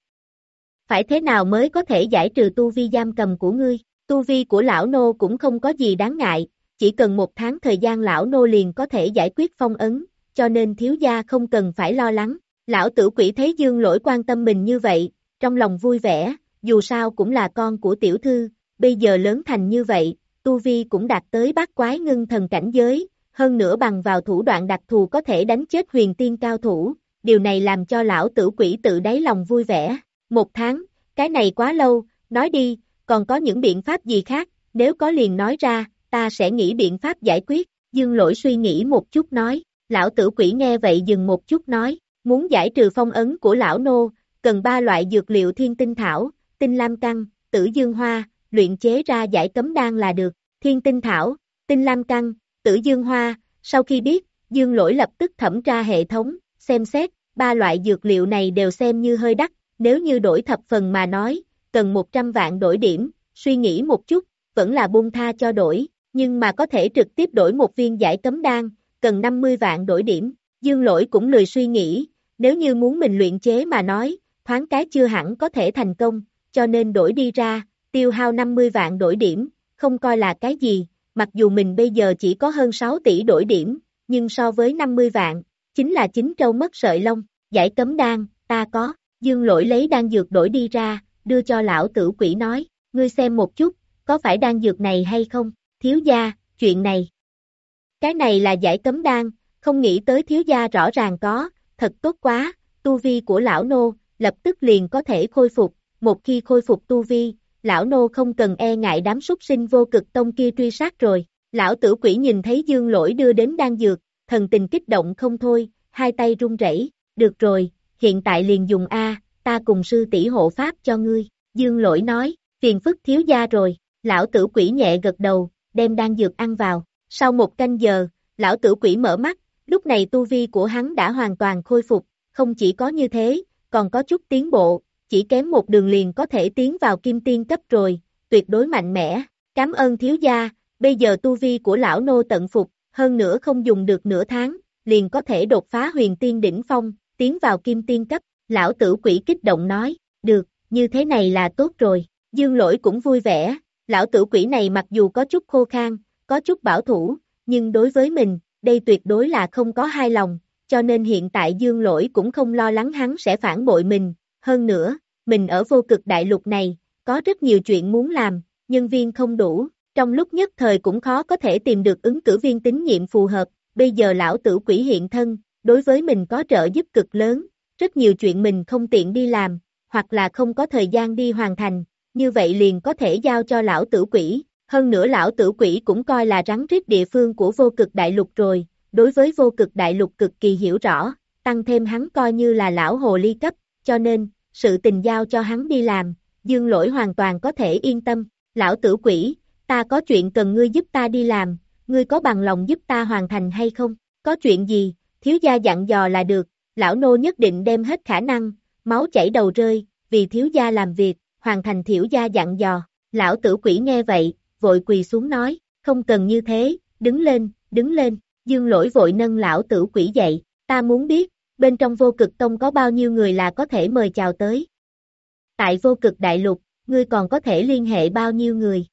Phải thế nào mới có thể giải trừ tu vi giam cầm của ngươi, tu vi của lão nô cũng không có gì đáng ngại, chỉ cần một tháng thời gian lão nô liền có thể giải quyết phong ấn, cho nên thiếu gia không cần phải lo lắng. Lão tử quỷ thấy dương lỗi quan tâm mình như vậy, trong lòng vui vẻ, dù sao cũng là con của tiểu thư, bây giờ lớn thành như vậy, tu vi cũng đạt tới bát quái ngưng thần cảnh giới, hơn nữa bằng vào thủ đoạn đặc thù có thể đánh chết huyền tiên cao thủ, điều này làm cho lão tử quỷ tự đáy lòng vui vẻ. Một tháng, cái này quá lâu, nói đi, còn có những biện pháp gì khác, nếu có liền nói ra, ta sẽ nghĩ biện pháp giải quyết, dương lỗi suy nghĩ một chút nói, lão tử quỷ nghe vậy dừng một chút nói, muốn giải trừ phong ấn của lão nô, cần ba loại dược liệu thiên tinh thảo, tinh lam căng, tử dương hoa, luyện chế ra giải cấm đan là được, thiên tinh thảo, tinh lam căng, tử dương hoa, sau khi biết, dương lỗi lập tức thẩm tra hệ thống, xem xét, ba loại dược liệu này đều xem như hơi đắt, nếu như đổi thập phần mà nói, cần 100 vạn đổi điểm, suy nghĩ một chút, vẫn là buông tha cho đổi, nhưng mà có thể trực tiếp đổi một viên giải cấm đan, cần 50 vạn đổi điểm, dương lỗi cũng lười suy nghĩ, nếu như muốn mình luyện chế mà nói, thoáng cái chưa hẳn có thể thành công, cho nên đổi đi ra, tiêu hao 50 vạn đổi điểm, không coi là cái gì, mặc dù mình bây giờ chỉ có hơn 6 tỷ đổi điểm, nhưng so với 50 vạn, chính là chính trâu mất sợi lông, giải cấm đan, ta có, dương lỗi lấy đan dược đổi đi ra, đưa cho lão tử quỷ nói, ngươi xem một chút, có phải đan dược này hay không, thiếu gia, chuyện này. Cái này là giải cấm đan, không nghĩ tới thiếu gia rõ ràng có, thật tốt quá, tu vi của lão nô, lập tức liền có thể khôi phục, một khi khôi phục tu vi, lão nô không cần e ngại đám súc sinh vô cực tông kia truy sát rồi. Lão tử quỷ nhìn thấy dương lỗi đưa đến đan dược, thần tình kích động không thôi, hai tay run rẩy. được rồi, hiện tại liền dùng A, ta cùng sư tỷ hộ pháp cho ngươi, dương lỗi nói, phiền phức thiếu gia rồi, lão tử quỷ nhẹ gật đầu, đem đan dược ăn vào, sau một canh giờ, lão tử quỷ mở mắt, lúc này tu vi của hắn đã hoàn toàn khôi phục, không chỉ có như thế, còn có chút tiến bộ, chỉ kém một đường liền có thể tiến vào kim tiên cấp rồi, tuyệt đối mạnh mẽ, cảm ơn thiếu gia, bây giờ tu vi của lão nô tận phục, hơn nữa không dùng được nửa tháng, liền có thể đột phá huyền tiên đỉnh phong, tiến vào kim tiên cấp, lão tử quỷ kích động nói, được, như thế này là tốt rồi, dương lỗi cũng vui vẻ, lão tử quỷ này mặc dù có chút khô khan, có chút bảo thủ, nhưng đối với mình, đây tuyệt đối là không có hai lòng, cho nên hiện tại dương lỗi cũng không lo lắng hắn sẽ phản bội mình, hơn nữa, mình ở vô cực đại lục này, có rất nhiều chuyện muốn làm, nhân viên không đủ, trong lúc nhất thời cũng khó có thể tìm được ứng cử viên tín nhiệm phù hợp, bây giờ lão tử quỷ hiện thân, đối với mình có trợ giúp cực lớn, rất nhiều chuyện mình không tiện đi làm, hoặc là không có thời gian đi hoàn thành, như vậy liền có thể giao cho lão tử quỷ, hơn nữa lão tử quỷ cũng coi là rắn rít địa phương của vô cực đại lục rồi, đối với vô cực đại lục cực kỳ hiểu rõ, tăng thêm hắn coi như là lão hồ ly cấp, cho nên, sự tình giao cho hắn đi làm, dương lỗi hoàn toàn có thể yên tâm, lão tử quỷ, ta có chuyện cần ngươi giúp ta đi làm, ngươi có bằng lòng giúp ta hoàn thành hay không, có chuyện gì, thiếu gia dặn dò là được, lão nô nhất định đem hết khả năng, máu chảy đầu rơi, vì thiếu gia làm việc, hoàn thành thiếu gia dặn dò, lão tử quỷ nghe vậy, vội quỳ xuống nói, không cần như thế, đứng lên, đứng lên, dương lỗi vội nâng lão tử quỷ dậy, ta muốn biết, bên trong vô cực tông có bao nhiêu người là có thể mời chào tới. Tại vô cực đại lục, ngươi còn có thể liên hệ bao nhiêu người.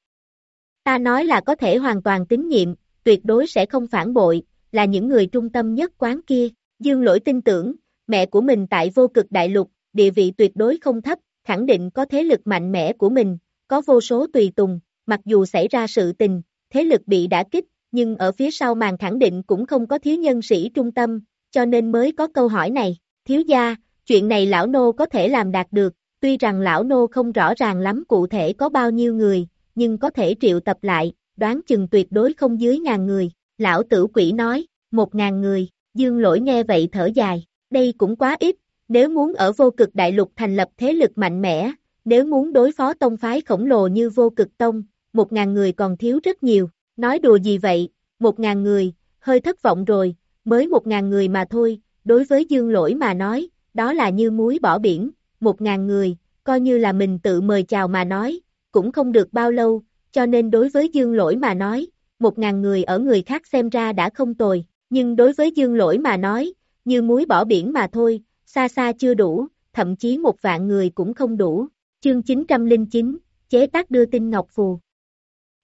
Ta nói là có thể hoàn toàn tín nhiệm, tuyệt đối sẽ không phản bội, là những người trung tâm nhất quán kia. Dương lỗi tin tưởng, mẹ của mình tại vô cực đại lục, địa vị tuyệt đối không thấp, khẳng định có thế lực mạnh mẽ của mình, có vô số tùy tùng, mặc dù xảy ra sự tình, thế lực bị đã kích, nhưng ở phía sau màn khẳng định cũng không có thiếu nhân sĩ trung tâm, cho nên mới có câu hỏi này, thiếu gia, chuyện này lão nô có thể làm đạt được, tuy rằng lão nô không rõ ràng lắm cụ thể có bao nhiêu người, nhưng có thể triệu tập lại, đoán chừng tuyệt đối không dưới ngàn người, lão tử quỷ nói, một ngàn người, dương lỗi nghe vậy thở dài, đây cũng quá ít, nếu muốn ở vô cực đại lục thành lập thế lực mạnh mẽ, nếu muốn đối phó tông phái khổng lồ như vô cực tông, một ngàn người còn thiếu rất nhiều, nói đùa gì vậy, một ngàn người, hơi thất vọng rồi, mới một ngàn người mà thôi, đối với dương lỗi mà nói, đó là như muối bỏ biển, một ngàn người, coi như là mình tự mời chào mà nói, cũng không được bao lâu, cho nên đối với dương lỗi mà nói, một ngàn người ở người khác xem ra đã không tồi, nhưng đối với dương lỗi mà nói, như muối bỏ biển mà thôi, xa xa chưa đủ, thậm chí một vạn người cũng không đủ. Chương 909, chế tác đưa tin Ngọc Phù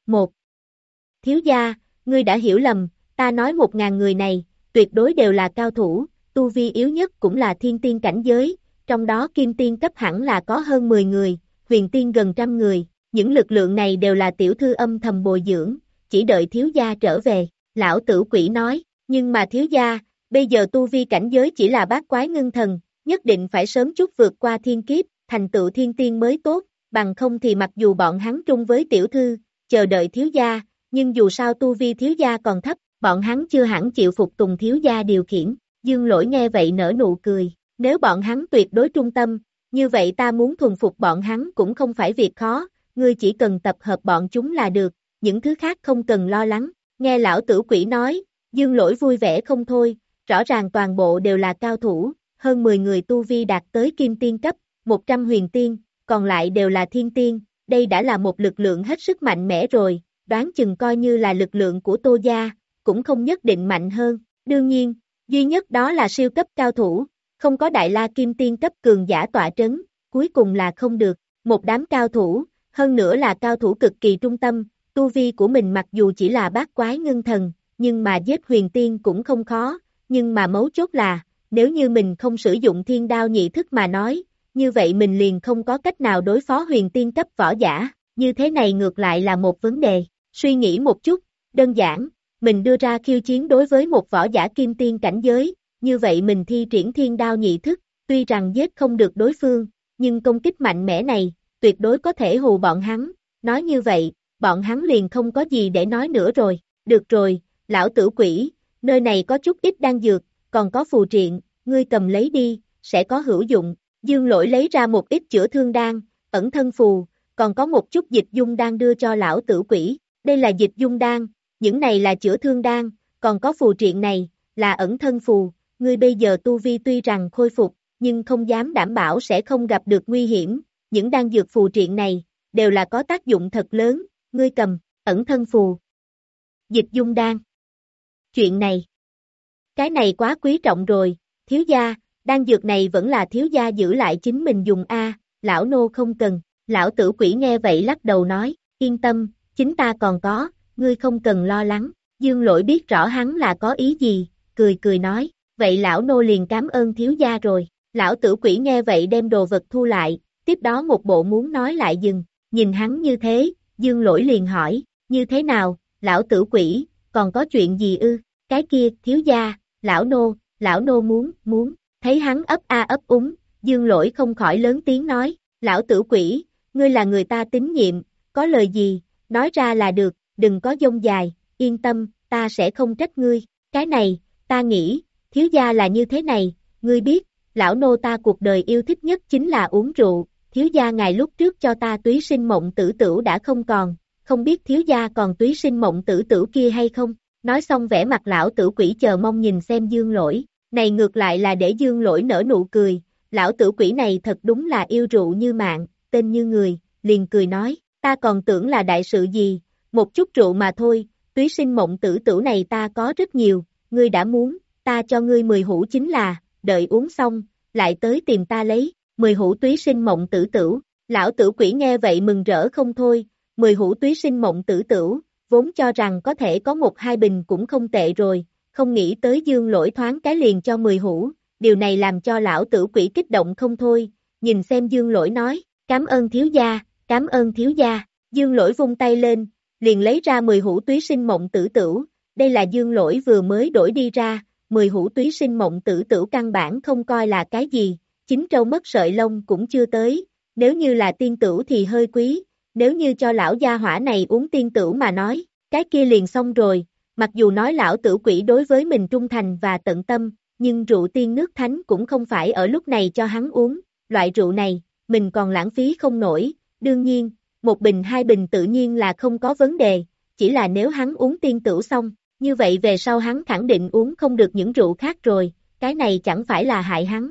1. Thiếu gia, ngươi đã hiểu lầm, ta nói một ngàn người này, tuyệt đối đều là cao thủ, tu vi yếu nhất cũng là thiên tiên cảnh giới, trong đó kim tiên cấp hẳn là có hơn 10 người, huyền tiên gần trăm người, những lực lượng này đều là tiểu thư âm thầm bồi dưỡng, chỉ đợi thiếu gia trở về, lão tử quỷ nói, nhưng mà thiếu gia, bây giờ tu vi cảnh giới chỉ là bát quái ngưng thần, nhất định phải sớm chút vượt qua thiên kiếp, thành tựu thiên tiên mới tốt, bằng không thì mặc dù bọn hắn trung với tiểu thư, chờ đợi thiếu gia, nhưng dù sao tu vi thiếu gia còn thấp, bọn hắn chưa hẳn chịu phục tùng thiếu gia điều khiển, dương lỗi nghe vậy nở nụ cười, nếu bọn hắn tuyệt đối trung tâm, như vậy ta muốn thuần phục bọn hắn cũng không phải việc khó, ngươi chỉ cần tập hợp bọn chúng là được, những thứ khác không cần lo lắng, nghe lão tử quỷ nói, dương lỗi vui vẻ không thôi, rõ ràng toàn bộ đều là cao thủ, hơn 10 người tu vi đạt tới kim tiên cấp, 100 huyền tiên, còn lại đều là thiên tiên, đây đã là một lực lượng hết sức mạnh mẽ rồi, đoán chừng coi như là lực lượng của Tô Gia, cũng không nhất định mạnh hơn, đương nhiên, duy nhất đó là siêu cấp cao thủ, không có đại la kim tiên cấp cường giả tọa trấn, cuối cùng là không được, một đám cao thủ, hơn nữa là cao thủ cực kỳ trung tâm, tu vi của mình mặc dù chỉ là bát quái ngưng thần, nhưng mà giết huyền tiên cũng không khó, nhưng mà mấu chốt là, nếu như mình không sử dụng thiên đao nhị thức mà nói, như vậy mình liền không có cách nào đối phó huyền tiên cấp võ giả, như thế này ngược lại là một vấn đề, suy nghĩ một chút, đơn giản, mình đưa ra khiêu chiến đối với một võ giả kim tiên cảnh giới, như vậy mình thi triển thiên đao nhị thức, tuy rằng giết không được đối phương, nhưng công kích mạnh mẽ này, tuyệt đối có thể hù bọn hắn, nói như vậy, bọn hắn liền không có gì để nói nữa rồi, được rồi, lão tử quỷ, nơi này có chút ít đan dược, còn có phù triện, ngươi cầm lấy đi, sẽ có hữu dụng, dương lỗi lấy ra một ít chữa thương đan, ẩn thân phù, còn có một chút dịch dung đan đưa cho lão tử quỷ, đây là dịch dung đan, những này là chữa thương đan, còn có phù triện này, là ẩn thân phù, ngươi bây giờ tu vi tuy rằng khôi phục, nhưng không dám đảm bảo sẽ không gặp được nguy hiểm, những đan dược phù triện này, đều là có tác dụng thật lớn, ngươi cầm, ẩn thân phù. Dịch dung đan chuyện này. Cái này quá quý trọng rồi, thiếu gia, đan dược này vẫn là thiếu gia giữ lại chính mình dùng a, lão nô không cần, lão tử quỷ nghe vậy lắc đầu nói, yên tâm, chính ta còn có, ngươi không cần lo lắng, dương lỗi biết rõ hắn là có ý gì, cười cười nói, vậy lão nô liền cảm ơn thiếu gia rồi, lão tử quỷ nghe vậy đem đồ vật thu lại, tiếp đó một bộ muốn nói lại dừng, nhìn hắn như thế, dương lỗi liền hỏi, như thế nào, lão tử quỷ, còn có chuyện gì ư, cái kia, thiếu gia, lão nô, lão nô muốn, muốn, thấy hắn ấp a ấp úng, dương lỗi không khỏi lớn tiếng nói, lão tử quỷ, ngươi là người ta tín nhiệm, có lời gì, nói ra là được, đừng có dông dài, yên tâm, ta sẽ không trách ngươi, cái này, ta nghĩ, thiếu gia là như thế này, ngươi biết, lão nô ta cuộc đời yêu thích nhất chính là uống rượu, thiếu gia ngài lúc trước cho ta túy sinh mộng tử tử đã không còn, không biết thiếu gia còn túy sinh mộng tử tử kia hay không, nói xong vẻ mặt lão tử quỷ chờ mong nhìn xem dương lỗi, này ngược lại là để dương lỗi nở nụ cười, lão tử quỷ này thật đúng là yêu rượu như mạng, tên như người, liền cười nói, ta còn tưởng là đại sự gì, một chút rượu mà thôi, túy sinh mộng tử tử này ta có rất nhiều, ngươi đã muốn, ta cho ngươi 10 hũ chính là, đợi uống xong, lại tới tìm ta lấy, 10 hũ túy sinh mộng tử tử, lão tử quỷ nghe vậy mừng rỡ không thôi, 10 hũ túy sinh mộng tử tử, vốn cho rằng có thể có một hai bình cũng không tệ rồi, không nghĩ tới dương lỗi thoáng cái liền cho 10 hũ, điều này làm cho lão tử quỷ kích động không thôi, nhìn xem dương lỗi nói, cảm ơn thiếu gia, cảm ơn thiếu gia, dương lỗi vung tay lên, liền lấy ra 10 hũ túy sinh mộng tử tử, đây là dương lỗi vừa mới đổi đi ra, 10 hũ túy sinh mộng tử tử căn bản không coi là cái gì, chính trâu mất sợi lông cũng chưa tới, nếu như là tiên tử thì hơi quý, nếu như cho lão gia hỏa này uống tiên tử mà nói, cái kia liền xong rồi, mặc dù nói lão tử quỷ đối với mình trung thành và tận tâm, nhưng rượu tiên nước thánh cũng không phải ở lúc này cho hắn uống, loại rượu này, mình còn lãng phí không nổi, đương nhiên, một bình hai bình tự nhiên là không có vấn đề, chỉ là nếu hắn uống tiên tử xong, như vậy về sau hắn khẳng định uống không được những rượu khác rồi, cái này chẳng phải là hại hắn.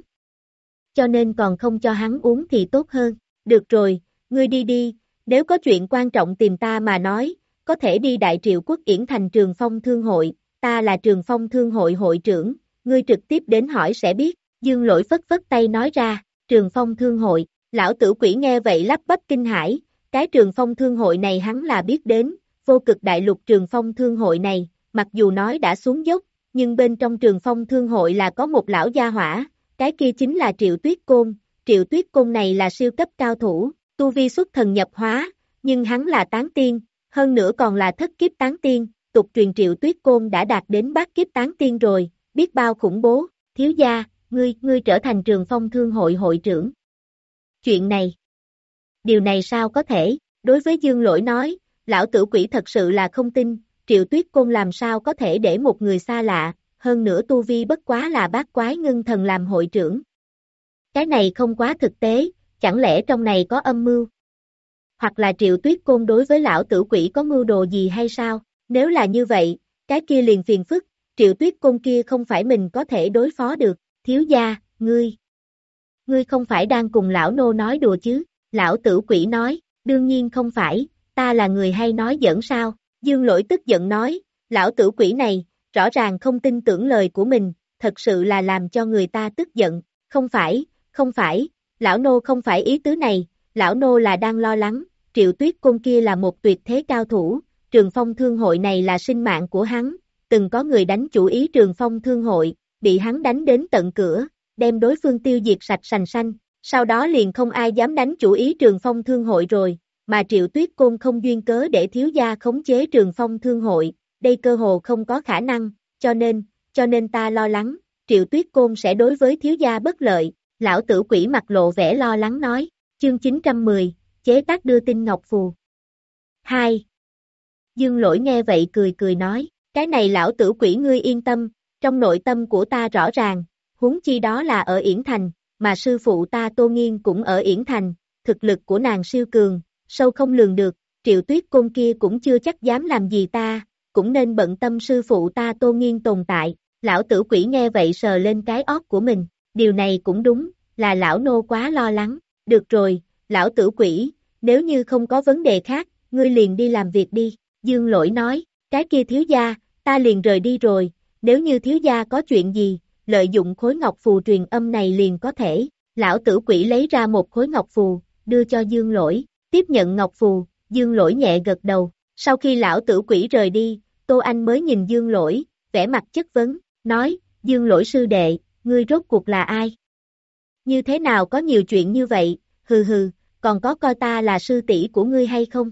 Cho nên còn không cho hắn uống thì tốt hơn, được rồi, ngươi đi đi, nếu có chuyện quan trọng tìm ta mà nói, có thể đi Đại Triệu Quốc Yển thành trường phong thương hội, ta là trường phong thương hội hội trưởng, ngươi trực tiếp đến hỏi sẽ biết, dương lỗi phất phất tay nói ra, trường phong thương hội, lão tử quỷ nghe vậy lắp bắp kinh hải, cái trường phong thương hội này hắn là biết đến, vô cực đại lục trường phong thương hội này, mặc dù nói đã xuống dốc, nhưng bên trong trường phong thương hội là có một lão gia hỏa, cái kia chính là triệu tuyết côn, triệu tuyết côn này là siêu cấp cao thủ, tu vi xuất thần nhập hóa, nhưng hắn là tán tiên, hơn nữa còn là thất kiếp tán tiên, tục truyền triệu tuyết côn đã đạt đến bát kiếp tán tiên rồi, biết bao khủng bố, thiếu gia, ngươi, ngươi trở thành trường phong thương hội hội trưởng. Chuyện này, điều này sao có thể, đối với dương lỗi nói, lão tử quỷ thật sự là không tin, triệu tuyết côn làm sao có thể để một người xa lạ, hơn nữa tu vi bất quá là bát quái ngưng thần làm hội trưởng. Cái này không quá thực tế, chẳng lẽ trong này có âm mưu? Hoặc là triệu tuyết côn đối với lão tử quỷ có mưu đồ gì hay sao? Nếu là như vậy, cái kia liền phiền phức, triệu tuyết côn kia không phải mình có thể đối phó được, thiếu gia, ngươi. Ngươi không phải đang cùng lão nô nói đùa chứ, lão tử quỷ nói, đương nhiên không phải, ta là người hay nói giỡn sao, dương lỗi tức giận nói, lão tử quỷ này, rõ ràng không tin tưởng lời của mình, thật sự là làm cho người ta tức giận, không phải, không phải, lão nô không phải ý tứ này, lão nô là đang lo lắng, triệu tuyết cung kia là một tuyệt thế cao thủ, trường phong thương hội này là sinh mạng của hắn, từng có người đánh chủ ý trường phong thương hội, bị hắn đánh đến tận cửa, đem đối phương tiêu diệt sạch sành xanh, sau đó liền không ai dám đánh chủ ý trường phong thương hội rồi, mà triệu tuyết côn không duyên cớ để thiếu gia khống chế trường phong thương hội, đây cơ hồ không có khả năng, cho nên, cho nên ta lo lắng, triệu tuyết côn sẽ đối với thiếu gia bất lợi, lão tử quỷ mặt lộ vẻ lo lắng nói, chương 910, chế tác đưa tin ngọc phù. 2. Dương lỗi nghe vậy cười cười nói, cái này lão tử quỷ ngươi yên tâm, trong nội tâm của ta rõ ràng, huống chi đó là ở Yển Thành, mà sư phụ ta Tô Nghiên cũng ở Yển Thành, thực lực của nàng siêu cường, sâu không lường được, triệu tuyết côn kia cũng chưa chắc dám làm gì ta, cũng nên bận tâm sư phụ ta Tô Nghiên tồn tại, lão tử quỷ nghe vậy sờ lên cái óc của mình, điều này cũng đúng, là lão nô quá lo lắng, được rồi, lão tử quỷ, nếu như không có vấn đề khác, ngươi liền đi làm việc đi, dương lỗi nói, cái kia thiếu gia, ta liền rời đi rồi, nếu như thiếu gia có chuyện gì, lợi dụng khối ngọc phù truyền âm này liền có thể. Lão tử quỷ lấy ra một khối ngọc phù, đưa cho dương lỗi, tiếp nhận ngọc phù, dương lỗi nhẹ gật đầu. Sau khi lão tử quỷ rời đi, Tô Anh mới nhìn dương lỗi, vẻ mặt chất vấn, nói, dương lỗi sư đệ, ngươi rốt cuộc là ai? Như thế nào có nhiều chuyện như vậy, hừ hừ, còn có coi ta là sư tỷ của ngươi hay không?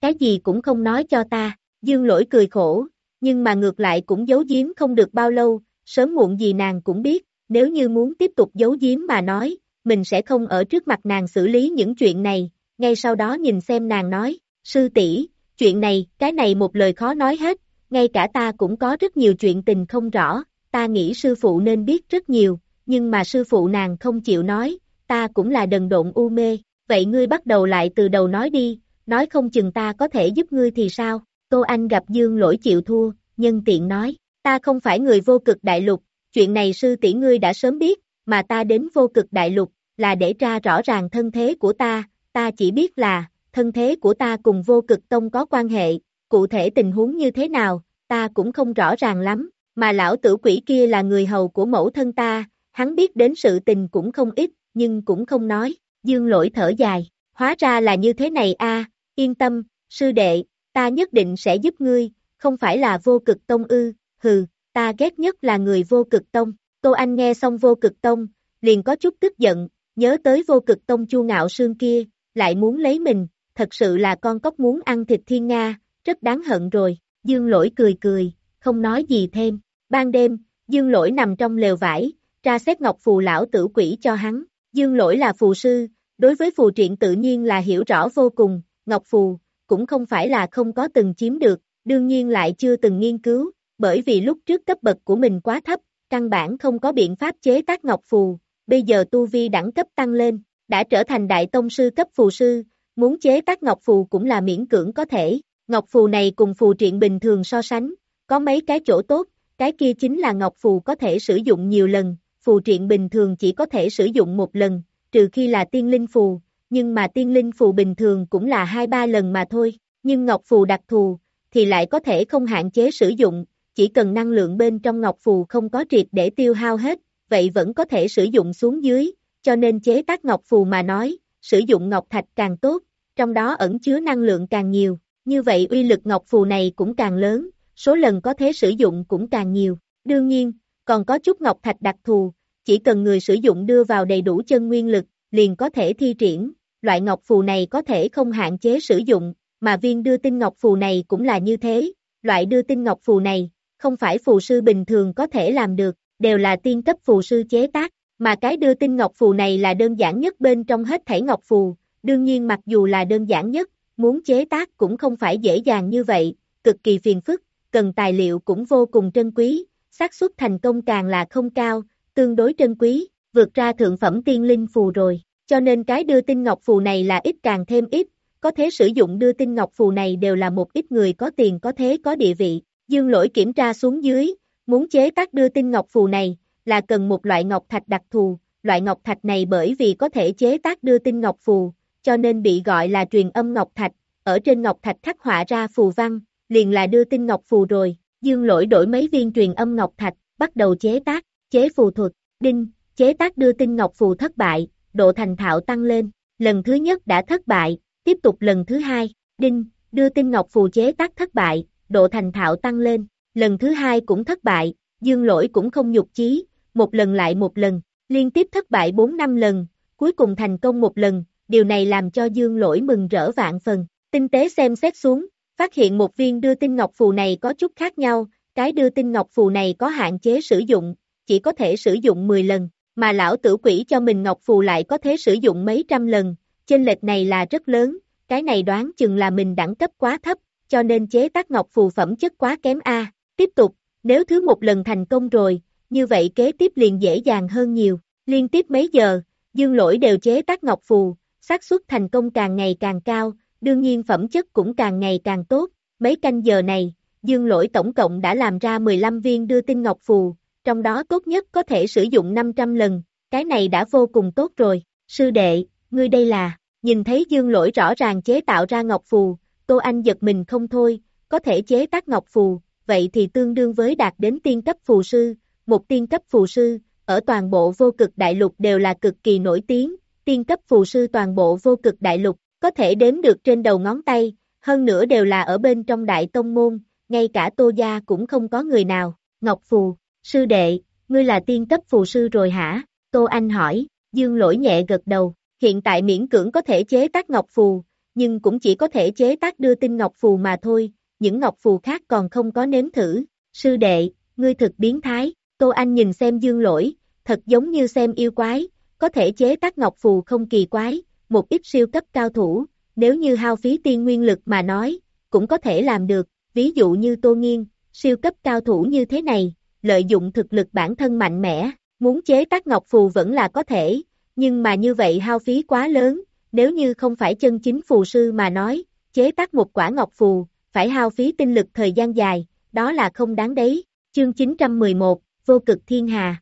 Cái gì cũng không nói cho ta, dương lỗi cười khổ, nhưng mà ngược lại cũng giấu giếm không được bao lâu, sớm muộn gì nàng cũng biết, nếu như muốn tiếp tục giấu giếm mà nói, mình sẽ không ở trước mặt nàng xử lý những chuyện này, ngay sau đó nhìn xem nàng nói, sư tỷ, chuyện này, cái này một lời khó nói hết, ngay cả ta cũng có rất nhiều chuyện tình không rõ, ta nghĩ sư phụ nên biết rất nhiều, nhưng mà sư phụ nàng không chịu nói, ta cũng là đần độn u mê, vậy ngươi bắt đầu lại từ đầu nói đi, nói không chừng ta có thể giúp ngươi thì sao, Tô Anh gặp Dương lỗi chịu thua, nhân tiện nói, ta không phải người vô cực đại lục, chuyện này sư tỷ ngươi đã sớm biết, mà ta đến vô cực đại lục, là để tra rõ ràng thân thế của ta, ta chỉ biết là, thân thế của ta cùng vô cực tông có quan hệ, cụ thể tình huống như thế nào, ta cũng không rõ ràng lắm, mà lão tử quỷ kia là người hầu của mẫu thân ta, hắn biết đến sự tình cũng không ít, nhưng cũng không nói, dương lỗi thở dài, hóa ra là như thế này a yên tâm, sư đệ, ta nhất định sẽ giúp ngươi, không phải là vô cực tông ư, hừ, ta ghét nhất là người vô cực tông, cô Anh nghe xong vô cực tông, liền có chút tức giận, nhớ tới vô cực tông chu ngạo sương kia, lại muốn lấy mình, thật sự là con cóc muốn ăn thịt thiên Nga, rất đáng hận rồi, dương lỗi cười cười, không nói gì thêm, ban đêm, dương lỗi nằm trong lều vải, tra xếp ngọc phù lão tử quỷ cho hắn, dương lỗi là phù sư, đối với phù triện tự nhiên là hiểu rõ vô cùng, ngọc phù, cũng không phải là không có từng chiếm được, đương nhiên lại chưa từng nghiên cứu, bởi vì lúc trước cấp bậc của mình quá thấp, căn bản không có biện pháp chế tác ngọc phù, bây giờ tu vi đẳng cấp tăng lên, đã trở thành đại tông sư cấp phù sư, muốn chế tác ngọc phù cũng là miễn cưỡng có thể, ngọc phù này cùng phù triện bình thường so sánh, có mấy cái chỗ tốt, cái kia chính là ngọc phù có thể sử dụng nhiều lần, phù triện bình thường chỉ có thể sử dụng một lần, trừ khi là tiên linh phù, nhưng mà tiên linh phù bình thường cũng là hai ba lần mà thôi, nhưng ngọc phù đặc thù, thì lại có thể không hạn chế sử dụng, chỉ cần năng lượng bên trong ngọc phù không có triệt để tiêu hao hết, vậy vẫn có thể sử dụng xuống dưới, cho nên chế tác ngọc phù mà nói, sử dụng ngọc thạch càng tốt, trong đó ẩn chứa năng lượng càng nhiều, như vậy uy lực ngọc phù này cũng càng lớn, số lần có thể sử dụng cũng càng nhiều. Đương nhiên, còn có chút ngọc thạch đặc thù, chỉ cần người sử dụng đưa vào đầy đủ chân nguyên lực, liền có thể thi triển, loại ngọc phù này có thể không hạn chế sử dụng, mà viên đưa tinh ngọc phù này cũng là như thế, loại đưa tinh ngọc phù này, không phải phù sư bình thường có thể làm được, đều là tiên cấp phù sư chế tác, mà cái đưa tinh ngọc phù này là đơn giản nhất bên trong hết thảy ngọc phù, đương nhiên mặc dù là đơn giản nhất, muốn chế tác cũng không phải dễ dàng như vậy, cực kỳ phiền phức, cần tài liệu cũng vô cùng trân quý, xác suất thành công càng là không cao, tương đối trân quý, vượt ra thượng phẩm tiên linh phù rồi, cho nên cái đưa tinh ngọc phù này là ít càng thêm ít, có thể sử dụng đưa tinh ngọc phù này đều là một ít người có tiền có thế có địa vị, dương lỗi kiểm tra xuống dưới, muốn chế tác đưa tinh ngọc phù này, là cần một loại ngọc thạch đặc thù, loại ngọc thạch này bởi vì có thể chế tác đưa tinh ngọc phù, cho nên bị gọi là truyền âm ngọc thạch, ở trên ngọc thạch khắc họa ra phù văn, liền là đưa tinh ngọc phù rồi, dương lỗi đổi mấy viên truyền âm ngọc thạch, bắt đầu chế tác, chế phù thuật, đinh, chế tác đưa tinh ngọc phù thất bại, độ thành thạo tăng lên, lần thứ nhất đã thất bại, tiếp tục lần thứ hai, đinh, đưa tinh ngọc phù chế tác thất bại, độ thành thạo tăng lên, lần thứ hai cũng thất bại, dương lỗi cũng không nhục chí, một lần lại một lần, liên tiếp thất bại 4 năm lần, cuối cùng thành công một lần, điều này làm cho dương lỗi mừng rỡ vạn phần, tinh tế xem xét xuống, phát hiện một viên đưa tinh ngọc phù này có chút khác nhau, cái đưa tinh ngọc phù này có hạn chế sử dụng, chỉ có thể sử dụng 10 lần, mà lão tử quỷ cho mình ngọc phù lại có thể sử dụng mấy trăm lần, chênh lệch này là rất lớn, cái này đoán chừng là mình đẳng cấp quá thấp, cho nên chế tác ngọc phù phẩm chất quá kém A. Tiếp tục, nếu thứ một lần thành công rồi, như vậy kế tiếp liền dễ dàng hơn nhiều, liên tiếp mấy giờ, dương lỗi đều chế tác ngọc phù, xác suất thành công càng ngày càng cao, đương nhiên phẩm chất cũng càng ngày càng tốt, mấy canh giờ này, dương lỗi tổng cộng đã làm ra 15 viên đưa tinh ngọc phù, trong đó tốt nhất có thể sử dụng 500 lần, cái này đã vô cùng tốt rồi, sư đệ, ngươi đây là, nhìn thấy dương lỗi rõ ràng chế tạo ra ngọc phù, Tô Anh giật mình không thôi, có thể chế tác ngọc phù, vậy thì tương đương với đạt đến tiên cấp phù sư, một tiên cấp phù sư, ở toàn bộ vô cực đại lục đều là cực kỳ nổi tiếng, tiên cấp phù sư toàn bộ vô cực đại lục, có thể đếm được trên đầu ngón tay, hơn nữa đều là ở bên trong đại tông môn, ngay cả tô gia cũng không có người nào, Ngọc Phù, sư đệ, ngươi là tiên cấp phù sư rồi hả? Tô Anh hỏi, dương lỗi nhẹ gật đầu, hiện tại miễn cưỡng có thể chế tác Ngọc Phù, nhưng cũng chỉ có thể chế tác đưa tin Ngọc Phù mà thôi, những Ngọc Phù khác còn không có nếm thử, sư đệ, ngươi thực biến thái, Tô Anh nhìn xem dương lỗi, thật giống như xem yêu quái, có thể chế tác Ngọc Phù không kỳ quái, một ít siêu cấp cao thủ, nếu như hao phí tiên nguyên lực mà nói, cũng có thể làm được, ví dụ như Tô Nghiên, siêu cấp cao thủ như thế này, lợi dụng thực lực bản thân mạnh mẽ, muốn chế tác ngọc phù vẫn là có thể, nhưng mà như vậy hao phí quá lớn, nếu như không phải chân chính phù sư mà nói, chế tác một quả ngọc phù, phải hao phí tinh lực thời gian dài, đó là không đáng đấy. Chương 911, Vô cực thiên hà.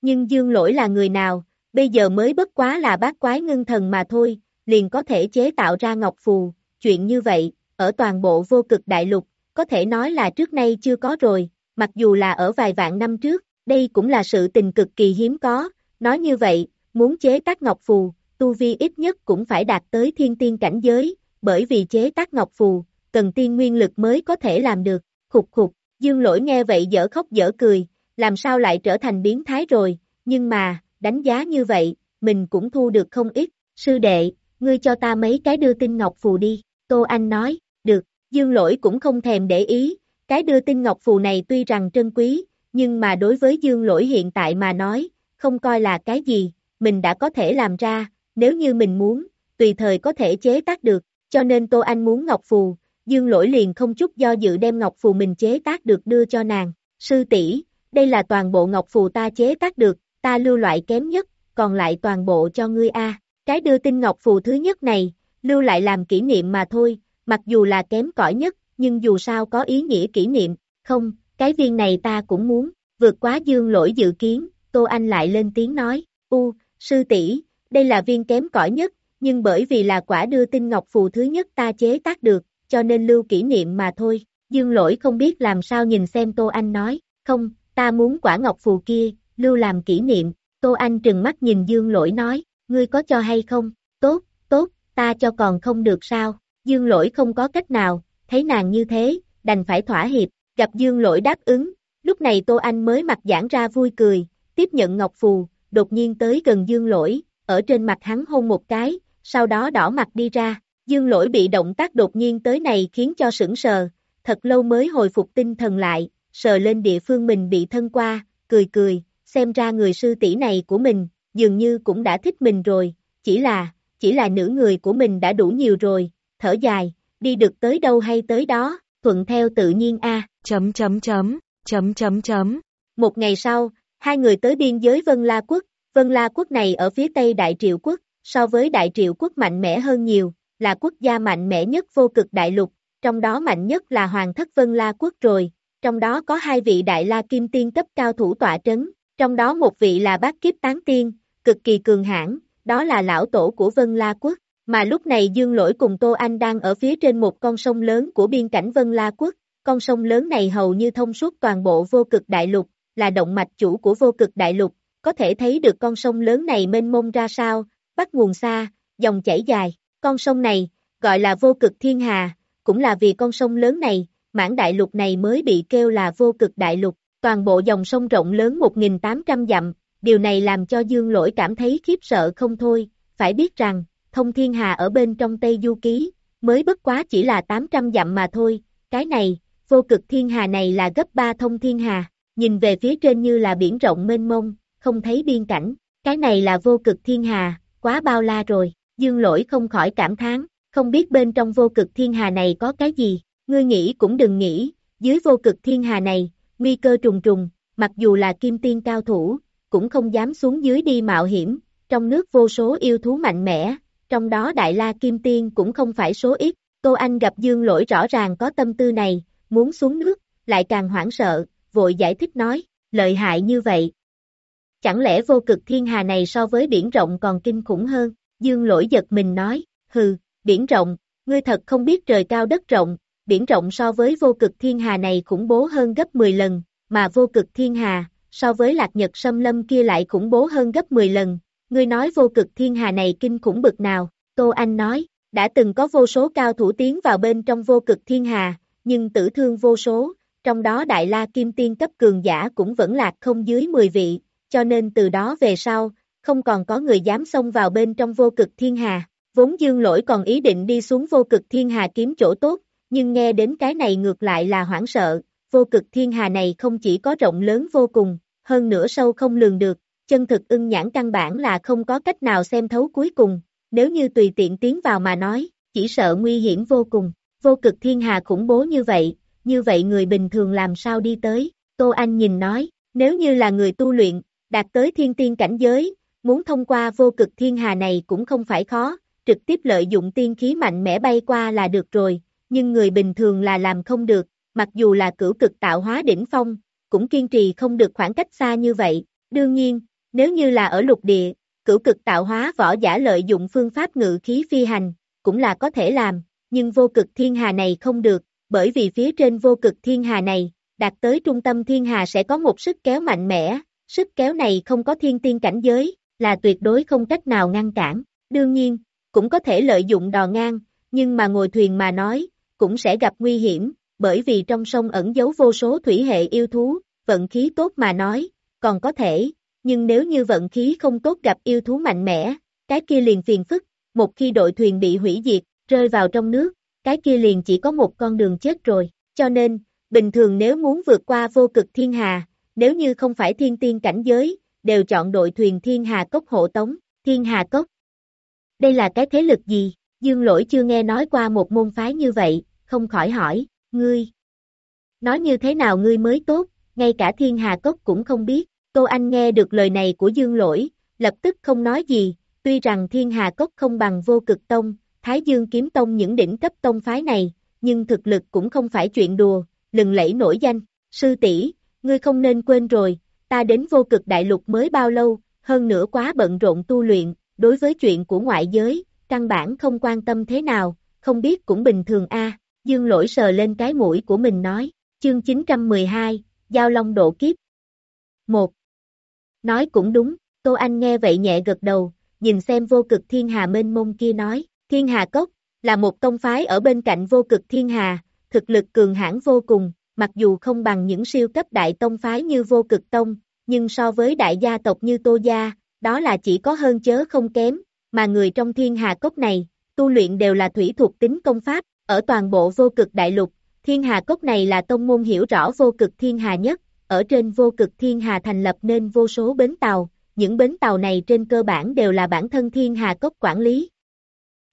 Nhưng dương lỗi là người nào, bây giờ mới bất quá là bát quái ngưng thần mà thôi, liền có thể chế tạo ra ngọc phù, chuyện như vậy, ở toàn bộ vô cực đại lục, có thể nói là trước nay chưa có rồi, mặc dù là ở vài vạn năm trước, đây cũng là sự tình cực kỳ hiếm có, nói như vậy, muốn chế tác ngọc phù, tu vi ít nhất cũng phải đạt tới thiên tiên cảnh giới, bởi vì chế tác ngọc phù, cần tiên nguyên lực mới có thể làm được, khục khục, dương lỗi nghe vậy dở khóc dở cười, làm sao lại trở thành biến thái rồi, nhưng mà, đánh giá như vậy, mình cũng thu được không ít, sư đệ, ngươi cho ta mấy cái đưa tin ngọc phù đi, Tô Anh nói, được, dương lỗi cũng không thèm để ý, cái đưa tin ngọc phù này tuy rằng trân quý, nhưng mà đối với dương lỗi hiện tại mà nói, không coi là cái gì, mình đã có thể làm ra, nếu như mình muốn, tùy thời có thể chế tác được, cho nên Tô Anh muốn ngọc phù, dương lỗi liền không chút do dự đem ngọc phù mình chế tác được đưa cho nàng, sư tỷ đây là toàn bộ ngọc phù ta chế tác được, ta lưu loại kém nhất, còn lại toàn bộ cho ngươi A. Cái đưa tin ngọc phù thứ nhất này, lưu lại làm kỷ niệm mà thôi, mặc dù là kém cỏi nhất, nhưng dù sao có ý nghĩa kỷ niệm, không, cái viên này ta cũng muốn, vượt quá dương lỗi dự kiến, Tô Anh lại lên tiếng nói, u, sư tỷ đây là viên kém cỏi nhất, nhưng bởi vì là quả đưa tin ngọc phù thứ nhất ta chế tác được, cho nên lưu kỷ niệm mà thôi, dương lỗi không biết làm sao nhìn xem Tô Anh nói, không, ta muốn quả ngọc phù kia, lưu làm kỷ niệm, Tô Anh trừng mắt nhìn dương lỗi nói, ngươi có cho hay không, tốt, tốt, ta cho còn không được sao, dương lỗi không có cách nào, thấy nàng như thế, đành phải thỏa hiệp, gặp dương lỗi đáp ứng, lúc này Tô Anh mới mặt giãn ra vui cười, tiếp nhận ngọc phù, đột nhiên tới gần dương lỗi, ở trên mặt hắn hôn một cái, sau đó đỏ mặt đi ra, dương lỗi bị động tác đột nhiên tới này khiến cho sững sờ, thật lâu mới hồi phục tinh thần lại, sờ lên địa phương mình bị thân qua, cười cười, xem ra người sư tỷ này của mình, dường như cũng đã thích mình rồi, chỉ là, chỉ là nữ người của mình đã đủ nhiều rồi, thở dài, đi được tới đâu hay tới đó, thuận theo tự nhiên a. Chấm chấm chấm, chấm chấm chấm. Một ngày sau, hai người tới biên giới Vân La Quốc, Vân La Quốc này ở phía tây Đại Triệu Quốc, so với Đại Triệu Quốc mạnh mẽ hơn nhiều, là quốc gia mạnh mẽ nhất vô cực đại lục, trong đó mạnh nhất là Hoàng thất Vân La Quốc rồi, trong đó có hai vị Đại La Kim Tiên cấp cao thủ tọa trấn, trong đó một vị là bác kiếp tán tiên, cực kỳ cường hãn, đó là lão tổ của Vân La Quốc, mà lúc này Dương Lỗi cùng Tô Anh đang ở phía trên một con sông lớn của biên cảnh Vân La Quốc, con sông lớn này hầu như thông suốt toàn bộ vô cực đại lục, là động mạch chủ của vô cực đại lục, có thể thấy được con sông lớn này mênh mông ra sao, bắt nguồn xa, dòng chảy dài, con sông này, gọi là vô cực thiên hà, cũng là vì con sông lớn này, mãn đại lục này mới bị kêu là vô cực đại lục, toàn bộ dòng sông rộng lớn 1.800 dặm, điều này làm cho Dương Lỗi cảm thấy khiếp sợ không thôi, phải biết rằng, thông thiên hà ở bên trong Tây Du Ký, mới bất quá chỉ là 800 dặm mà thôi, cái này, vô cực thiên hà này là gấp 3 thông thiên hà, nhìn về phía trên như là biển rộng mênh mông, không thấy biên cảnh, cái này là vô cực thiên hà, quá bao la rồi, dương lỗi không khỏi cảm thán, không biết bên trong vô cực thiên hà này có cái gì, ngươi nghĩ cũng đừng nghĩ, dưới vô cực thiên hà này, nguy cơ trùng trùng, mặc dù là kim tiên cao thủ, cũng không dám xuống dưới đi mạo hiểm, trong nước vô số yêu thú mạnh mẽ, trong đó Đại La Kim Tiên cũng không phải số ít, Tô Anh gặp Dương Lỗi rõ ràng có tâm tư này, muốn xuống nước, lại càng hoảng sợ, vội giải thích nói, lợi hại như vậy. Chẳng lẽ vô cực thiên hà này so với biển rộng còn kinh khủng hơn, Dương Lỗi giật mình nói, hừ, biển rộng, ngươi thật không biết trời cao đất rộng, biển rộng so với vô cực thiên hà này khủng bố hơn gấp 10 lần, mà vô cực thiên hà, so với lạc nhật sâm lâm kia lại khủng bố hơn gấp 10 lần. Ngươi nói vô cực thiên hà này kinh khủng bực nào, Tô Anh nói, đã từng có vô số cao thủ tiến vào bên trong vô cực thiên hà, nhưng tử thương vô số, trong đó Đại La Kim Tiên cấp cường giả cũng vẫn lạc không dưới 10 vị, cho nên từ đó về sau, không còn có người dám xông vào bên trong vô cực thiên hà. Vốn dương lỗi còn ý định đi xuống vô cực thiên hà kiếm chỗ tốt, nhưng nghe đến cái này ngược lại là hoảng sợ, vô cực thiên hà này không chỉ có rộng lớn vô cùng, hơn nữa sâu không lường được, chân thực ưng nhãn căn bản là không có cách nào xem thấu cuối cùng, nếu như tùy tiện tiến vào mà nói, chỉ sợ nguy hiểm vô cùng, vô cực thiên hà khủng bố như vậy, như vậy người bình thường làm sao đi tới, Tô Anh nhìn nói, nếu như là người tu luyện, đạt tới thiên tiên cảnh giới, muốn thông qua vô cực thiên hà này cũng không phải khó, trực tiếp lợi dụng tiên khí mạnh mẽ bay qua là được rồi, nhưng người bình thường là làm không được, mặc dù là cửu cực tạo hóa đỉnh phong, cũng kiên trì không được khoảng cách xa như vậy, đương nhiên, nếu như là ở lục địa, cửu cực tạo hóa võ giả lợi dụng phương pháp ngự khí phi hành, cũng là có thể làm, nhưng vô cực thiên hà này không được, bởi vì phía trên vô cực thiên hà này, đạt tới trung tâm thiên hà sẽ có một sức kéo mạnh mẽ, sức kéo này không có thiên tiên cảnh giới, là tuyệt đối không cách nào ngăn cản, đương nhiên, cũng có thể lợi dụng đò ngang, nhưng mà ngồi thuyền mà nói, cũng sẽ gặp nguy hiểm, bởi vì trong sông ẩn giấu vô số thủy hệ yêu thú, vận khí tốt mà nói, còn có thể, nhưng nếu như vận khí không tốt gặp yêu thú mạnh mẽ, cái kia liền phiền phức, một khi đội thuyền bị hủy diệt, rơi vào trong nước, cái kia liền chỉ có một con đường chết rồi, cho nên, bình thường nếu muốn vượt qua vô cực thiên hà, nếu như không phải thiên tiên cảnh giới, đều chọn đội thuyền thiên hà cốc hộ tống, thiên hà cốc. Đây là cái thế lực gì? Dương lỗi chưa nghe nói qua một môn phái như vậy, không khỏi hỏi, ngươi. Nói như thế nào ngươi mới tốt, ngay cả thiên hà cốc cũng không biết, Cô Anh nghe được lời này của Dương lỗi, lập tức không nói gì, tuy rằng thiên hà cốc không bằng vô cực tông, Thái Dương kiếm tông những đỉnh cấp tông phái này, nhưng thực lực cũng không phải chuyện đùa, lừng lẫy nổi danh, sư tỷ ngươi không nên quên rồi, ta đến vô cực đại lục mới bao lâu, hơn nữa quá bận rộn tu luyện, đối với chuyện của ngoại giới, căn bản không quan tâm thế nào, không biết cũng bình thường a. Dương lỗi sờ lên cái mũi của mình nói, chương 912, Giao Long độ kiếp. 1. Nói cũng đúng, Tô Anh nghe vậy nhẹ gật đầu, nhìn xem vô cực thiên hà mênh mông kia nói, thiên hà cốc, là một tông phái ở bên cạnh vô cực thiên hà, thực lực cường hãn vô cùng, mặc dù không bằng những siêu cấp đại tông phái như vô cực tông, nhưng so với đại gia tộc như Tô Gia, đó là chỉ có hơn chớ không kém, mà người trong thiên hà cốc này, tu luyện đều là thủy thuộc tính công pháp, ở toàn bộ vô cực đại lục, thiên hà cốc này là tông môn hiểu rõ vô cực thiên hà nhất, ở trên vô cực thiên hà thành lập nên vô số bến tàu, những bến tàu này trên cơ bản đều là bản thân thiên hà cốc quản lý.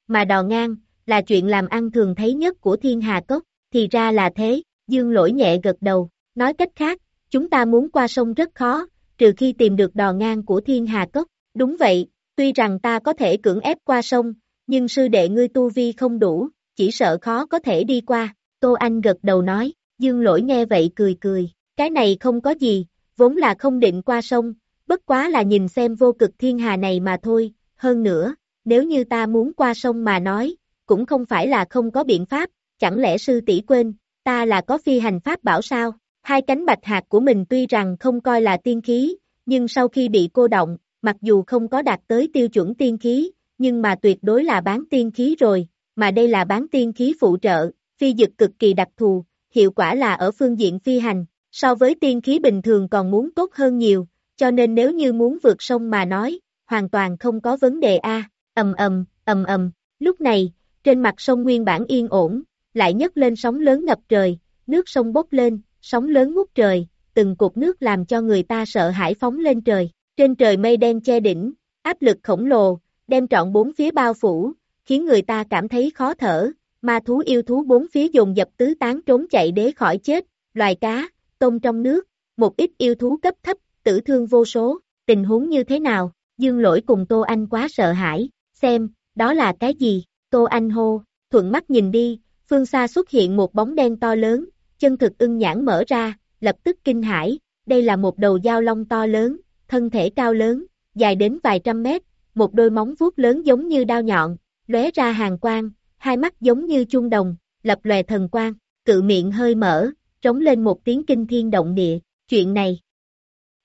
Mà đò ngang, là chuyện làm ăn thường thấy nhất của thiên hà cốc, thì ra là thế, dương lỗi nhẹ gật đầu, nói cách khác, chúng ta muốn qua sông rất khó, trừ khi tìm được đò ngang của thiên hà cốc, đúng vậy, tuy rằng ta có thể cưỡng ép qua sông, nhưng sư đệ ngươi tu vi không đủ, chỉ sợ khó có thể đi qua, Tô Anh gật đầu nói, dương lỗi nghe vậy cười cười, cái này không có gì, vốn là không định qua sông, bất quá là nhìn xem vô cực thiên hà này mà thôi, hơn nữa, nếu như ta muốn qua sông mà nói, cũng không phải là không có biện pháp, chẳng lẽ sư tỷ quên, ta là có phi hành pháp bảo sao? Hai cánh bạch hạt của mình tuy rằng không coi là tiên khí, nhưng sau khi bị cô động, mặc dù không có đạt tới tiêu chuẩn tiên khí, nhưng mà tuyệt đối là bán tiên khí rồi, mà đây là bán tiên khí phụ trợ, phi dực cực kỳ đặc thù, hiệu quả là ở phương diện phi hành, so với tiên khí bình thường còn muốn tốt hơn nhiều, cho nên nếu như muốn vượt sông mà nói, hoàn toàn không có vấn đề a. Ầm ầm, ầm ầm. Lúc này, trên mặt sông nguyên bản yên ổn, lại nhấc lên sóng lớn ngập trời, nước sông bốc lên, sóng lớn ngút trời, từng cục nước làm cho người ta sợ hãi phóng lên trời. Trên trời mây đen che đỉnh, áp lực khổng lồ, đem trọn bốn phía bao phủ, khiến người ta cảm thấy khó thở. Ma thú yêu thú bốn phía dồn dập tứ tán trốn chạy để khỏi chết, loài cá, tôm trong nước, một ít yêu thú cấp thấp, tử thương vô số, tình huống như thế nào, dương lỗi cùng Tô Anh quá sợ hãi, xem, đó là cái gì, Tô Anh hô, thuận mắt nhìn đi, phương xa xuất hiện một bóng đen to lớn, chân thực ưng nhãn mở ra, lập tức kinh hãi, đây là một đầu dao long to lớn, thân thể cao lớn, dài đến vài trăm mét, một đôi móng vuốt lớn giống như đao nhọn, lóe ra hàng quang, hai mắt giống như chuông đồng, lập lòe thần quang, cự miệng hơi mở, trống lên một tiếng kinh thiên động địa, chuyện này.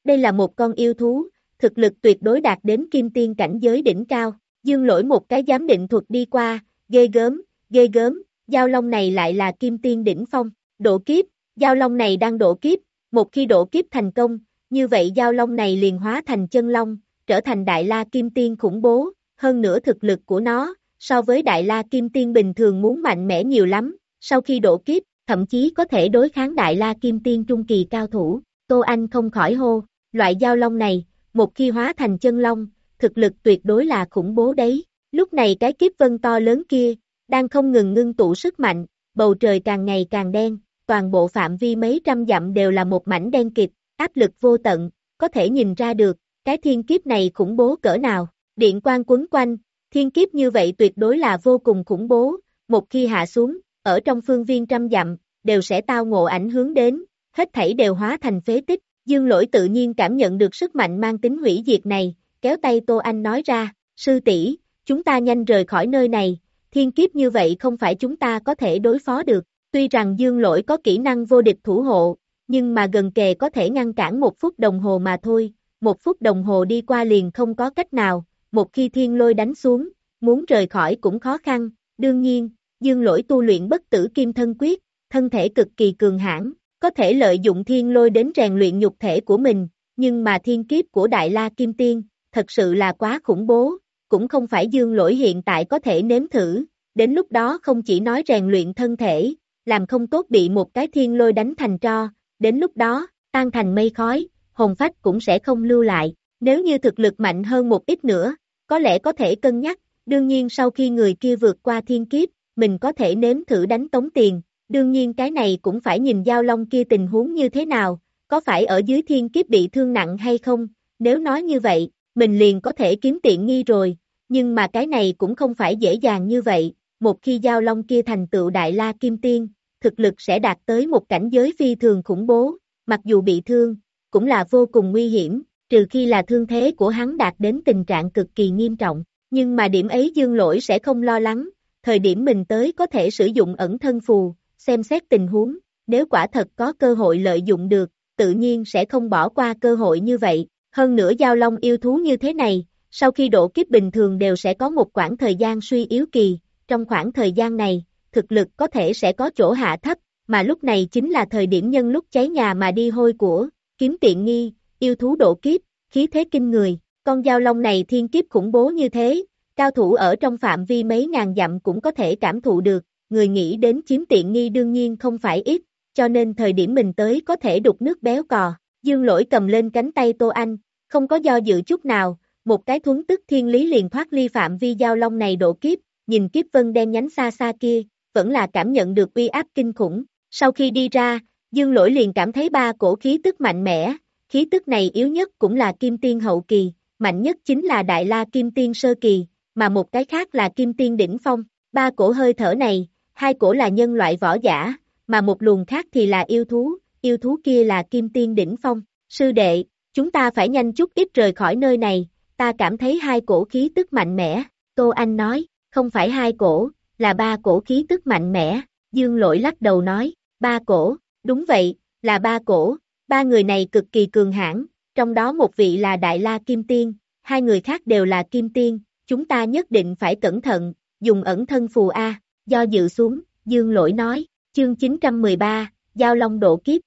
Đây là một con yêu thú, thực lực tuyệt đối đạt đến kim tiên cảnh giới đỉnh cao, dương lỗi một cái giám định thuật đi qua, ghê gớm, ghê gớm, giao long này lại là kim tiên đỉnh phong, độ kiếp, giao long này đang độ kiếp, một khi độ kiếp thành công, như vậy giao long này liền hóa thành chân long, trở thành đại la kim tiên khủng bố, hơn nữa thực lực của nó, so với đại la kim tiên bình thường muốn mạnh mẽ nhiều lắm, sau khi độ kiếp, thậm chí có thể đối kháng đại la kim tiên trung kỳ cao thủ, Tô Anh không khỏi hô, loại giao long này, một khi hóa thành chân long, thực lực tuyệt đối là khủng bố đấy, lúc này cái kiếp vân to lớn kia, đang không ngừng ngưng tụ sức mạnh, bầu trời càng ngày càng đen, toàn bộ phạm vi mấy trăm dặm đều là một mảnh đen kịt, áp lực vô tận, có thể nhìn ra được, cái thiên kiếp này khủng bố cỡ nào, điện quang quấn quanh, thiên kiếp như vậy tuyệt đối là vô cùng khủng bố, một khi hạ xuống, ở trong phương viên trăm dặm, đều sẽ tao ngộ ảnh hướng đến, hết thảy đều hóa thành phế tích, dương lỗi tự nhiên cảm nhận được sức mạnh mang tính hủy diệt này, kéo tay Tô Anh nói ra, sư tỷ chúng ta nhanh rời khỏi nơi này, thiên kiếp như vậy không phải chúng ta có thể đối phó được, tuy rằng dương lỗi có kỹ năng vô địch thủ hộ, nhưng mà gần kề có thể ngăn cản một phút đồng hồ mà thôi, một phút đồng hồ đi qua liền không có cách nào, một khi thiên lôi đánh xuống, muốn rời khỏi cũng khó khăn, đương nhiên, dương lỗi tu luyện bất tử kim thân quyết, thân thể cực kỳ cường hãn, có thể lợi dụng thiên lôi đến rèn luyện nhục thể của mình, nhưng mà thiên kiếp của Đại La Kim Tiên, thật sự là quá khủng bố, cũng không phải dương lỗi hiện tại có thể nếm thử, đến lúc đó không chỉ nói rèn luyện thân thể, làm không tốt bị một cái thiên lôi đánh thành tro, đến lúc đó, tan thành mây khói, hồn phách cũng sẽ không lưu lại, nếu như thực lực mạnh hơn một ít nữa, có lẽ có thể cân nhắc, đương nhiên sau khi người kia vượt qua thiên kiếp, mình có thể nếm thử đánh tống tiền, đương nhiên cái này cũng phải nhìn giao long kia tình huống như thế nào, có phải ở dưới thiên kiếp bị thương nặng hay không, nếu nói như vậy, mình liền có thể kiếm tiện nghi rồi, nhưng mà cái này cũng không phải dễ dàng như vậy, một khi giao long kia thành tựu đại la kim tiên, thực lực sẽ đạt tới một cảnh giới phi thường khủng bố, mặc dù bị thương, cũng là vô cùng nguy hiểm, trừ khi là thương thế của hắn đạt đến tình trạng cực kỳ nghiêm trọng, nhưng mà điểm ấy dương lỗi sẽ không lo lắng, thời điểm mình tới có thể sử dụng ẩn thân phù, xem xét tình huống, nếu quả thật có cơ hội lợi dụng được, tự nhiên sẽ không bỏ qua cơ hội như vậy, hơn nữa giao long yêu thú như thế này, sau khi độ kiếp bình thường đều sẽ có một khoảng thời gian suy yếu kỳ, trong khoảng thời gian này, thực lực có thể sẽ có chỗ hạ thấp, mà lúc này chính là thời điểm nhân lúc cháy nhà mà đi hôi của, kiếm tiện nghi, yêu thú độ kiếp, khí thế kinh người, con dao long này thiên kiếp khủng bố như thế, cao thủ ở trong phạm vi mấy ngàn dặm cũng có thể cảm thụ được, người nghĩ đến chiếm tiện nghi đương nhiên không phải ít, cho nên thời điểm mình tới có thể đục nước béo cò, dương lỗi cầm lên cánh tay Tô Anh, không có do dự chút nào, một cái thuấn tức thiên lý liền thoát ly phạm vi giao long này độ kiếp, nhìn kiếp vân đen nhánh xa xa kia, vẫn là cảm nhận được uy áp kinh khủng, sau khi đi ra, dương lỗi liền cảm thấy ba cổ khí tức mạnh mẽ, khí tức này yếu nhất cũng là kim tiên hậu kỳ, mạnh nhất chính là đại la kim tiên sơ kỳ, mà một cái khác là kim tiên đỉnh phong, ba cổ hơi thở này, hai cổ là nhân loại võ giả, mà một luồng khác thì là yêu thú, yêu thú kia là kim tiên đỉnh phong, sư đệ, chúng ta phải nhanh chút ít rời khỏi nơi này, ta cảm thấy hai cổ khí tức mạnh mẽ, Tô Anh nói, không phải hai cổ, là ba cổ khí tức mạnh mẽ, dương lỗi lắc đầu nói, ba cổ, đúng vậy, là ba cổ, ba người này cực kỳ cường hãn, trong đó một vị là Đại La Kim Tiên, hai người khác đều là Kim Tiên, chúng ta nhất định phải cẩn thận, dùng ẩn thân phù A, do dự xuống, dương lỗi nói, chương 913, Giao Long độ kiếp.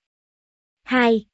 2.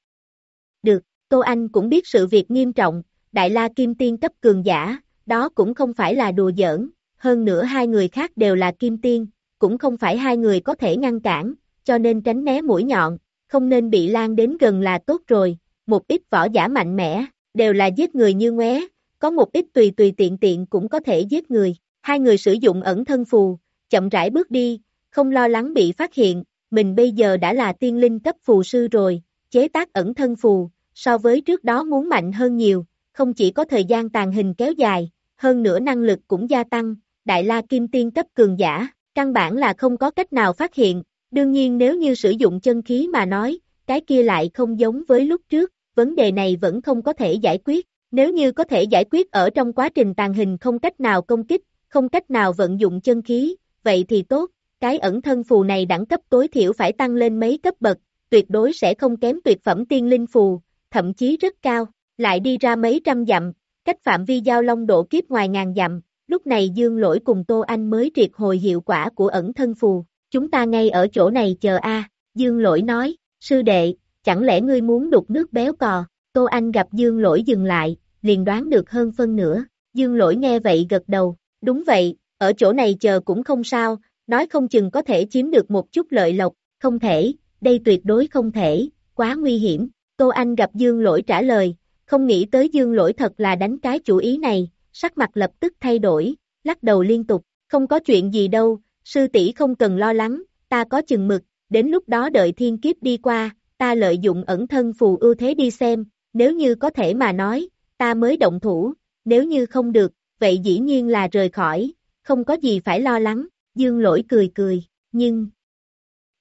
Được, Tô Anh cũng biết sự việc nghiêm trọng, Đại La Kim Tiên cấp cường giả, đó cũng không phải là đùa giỡn, hơn nữa hai người khác đều là Kim Tiên, cũng không phải hai người có thể ngăn cản, cho nên tránh né mũi nhọn, không nên bị lan đến gần là tốt rồi, một ít võ giả mạnh mẽ, đều là giết người như ngoé, có một ít tùy tùy tiện tiện cũng có thể giết người, hai người sử dụng ẩn thân phù, chậm rãi bước đi, không lo lắng bị phát hiện, mình bây giờ đã là tiên linh cấp phù sư rồi, chế tác ẩn thân phù, so với trước đó muốn mạnh hơn nhiều, không chỉ có thời gian tàn hình kéo dài, hơn nữa năng lực cũng gia tăng, đại la kim tiên cấp cường giả, căn bản là không có cách nào phát hiện, đương nhiên nếu như sử dụng chân khí mà nói, cái kia lại không giống với lúc trước, vấn đề này vẫn không có thể giải quyết, nếu như có thể giải quyết ở trong quá trình tàn hình không cách nào công kích, không cách nào vận dụng chân khí, vậy thì tốt, cái ẩn thân phù này đẳng cấp tối thiểu phải tăng lên mấy cấp bậc, tuyệt đối sẽ không kém tuyệt phẩm tiên linh phù, thậm chí rất cao, lại đi ra mấy trăm dặm, cách phạm vi giao long độ kiếp ngoài ngàn dặm, lúc này Dương Lỗi cùng Tô Anh mới triệt hồi hiệu quả của ẩn thân phù, chúng ta ngay ở chỗ này chờ a. Dương Lỗi nói, sư đệ, chẳng lẽ ngươi muốn đục nước béo cò, Tô Anh gặp Dương Lỗi dừng lại, liền đoán được hơn phân nửa, Dương Lỗi nghe vậy gật đầu, đúng vậy, ở chỗ này chờ cũng không sao, nói không chừng có thể chiếm được một chút lợi lộc, không thể, đây tuyệt đối không thể, quá nguy hiểm, Tô Anh gặp Dương Lỗi trả lời, không nghĩ tới Dương Lỗi thật là đánh cái chủ ý này, sắc mặt lập tức thay đổi, lắc đầu liên tục, không có chuyện gì đâu, sư tỷ không cần lo lắng, ta có chừng mực, đến lúc đó đợi thiên kiếp đi qua, ta lợi dụng ẩn thân phù ưu thế đi xem, nếu như có thể mà nói, ta mới động thủ, nếu như không được, vậy dĩ nhiên là rời khỏi, không có gì phải lo lắng, dương lỗi cười cười, nhưng,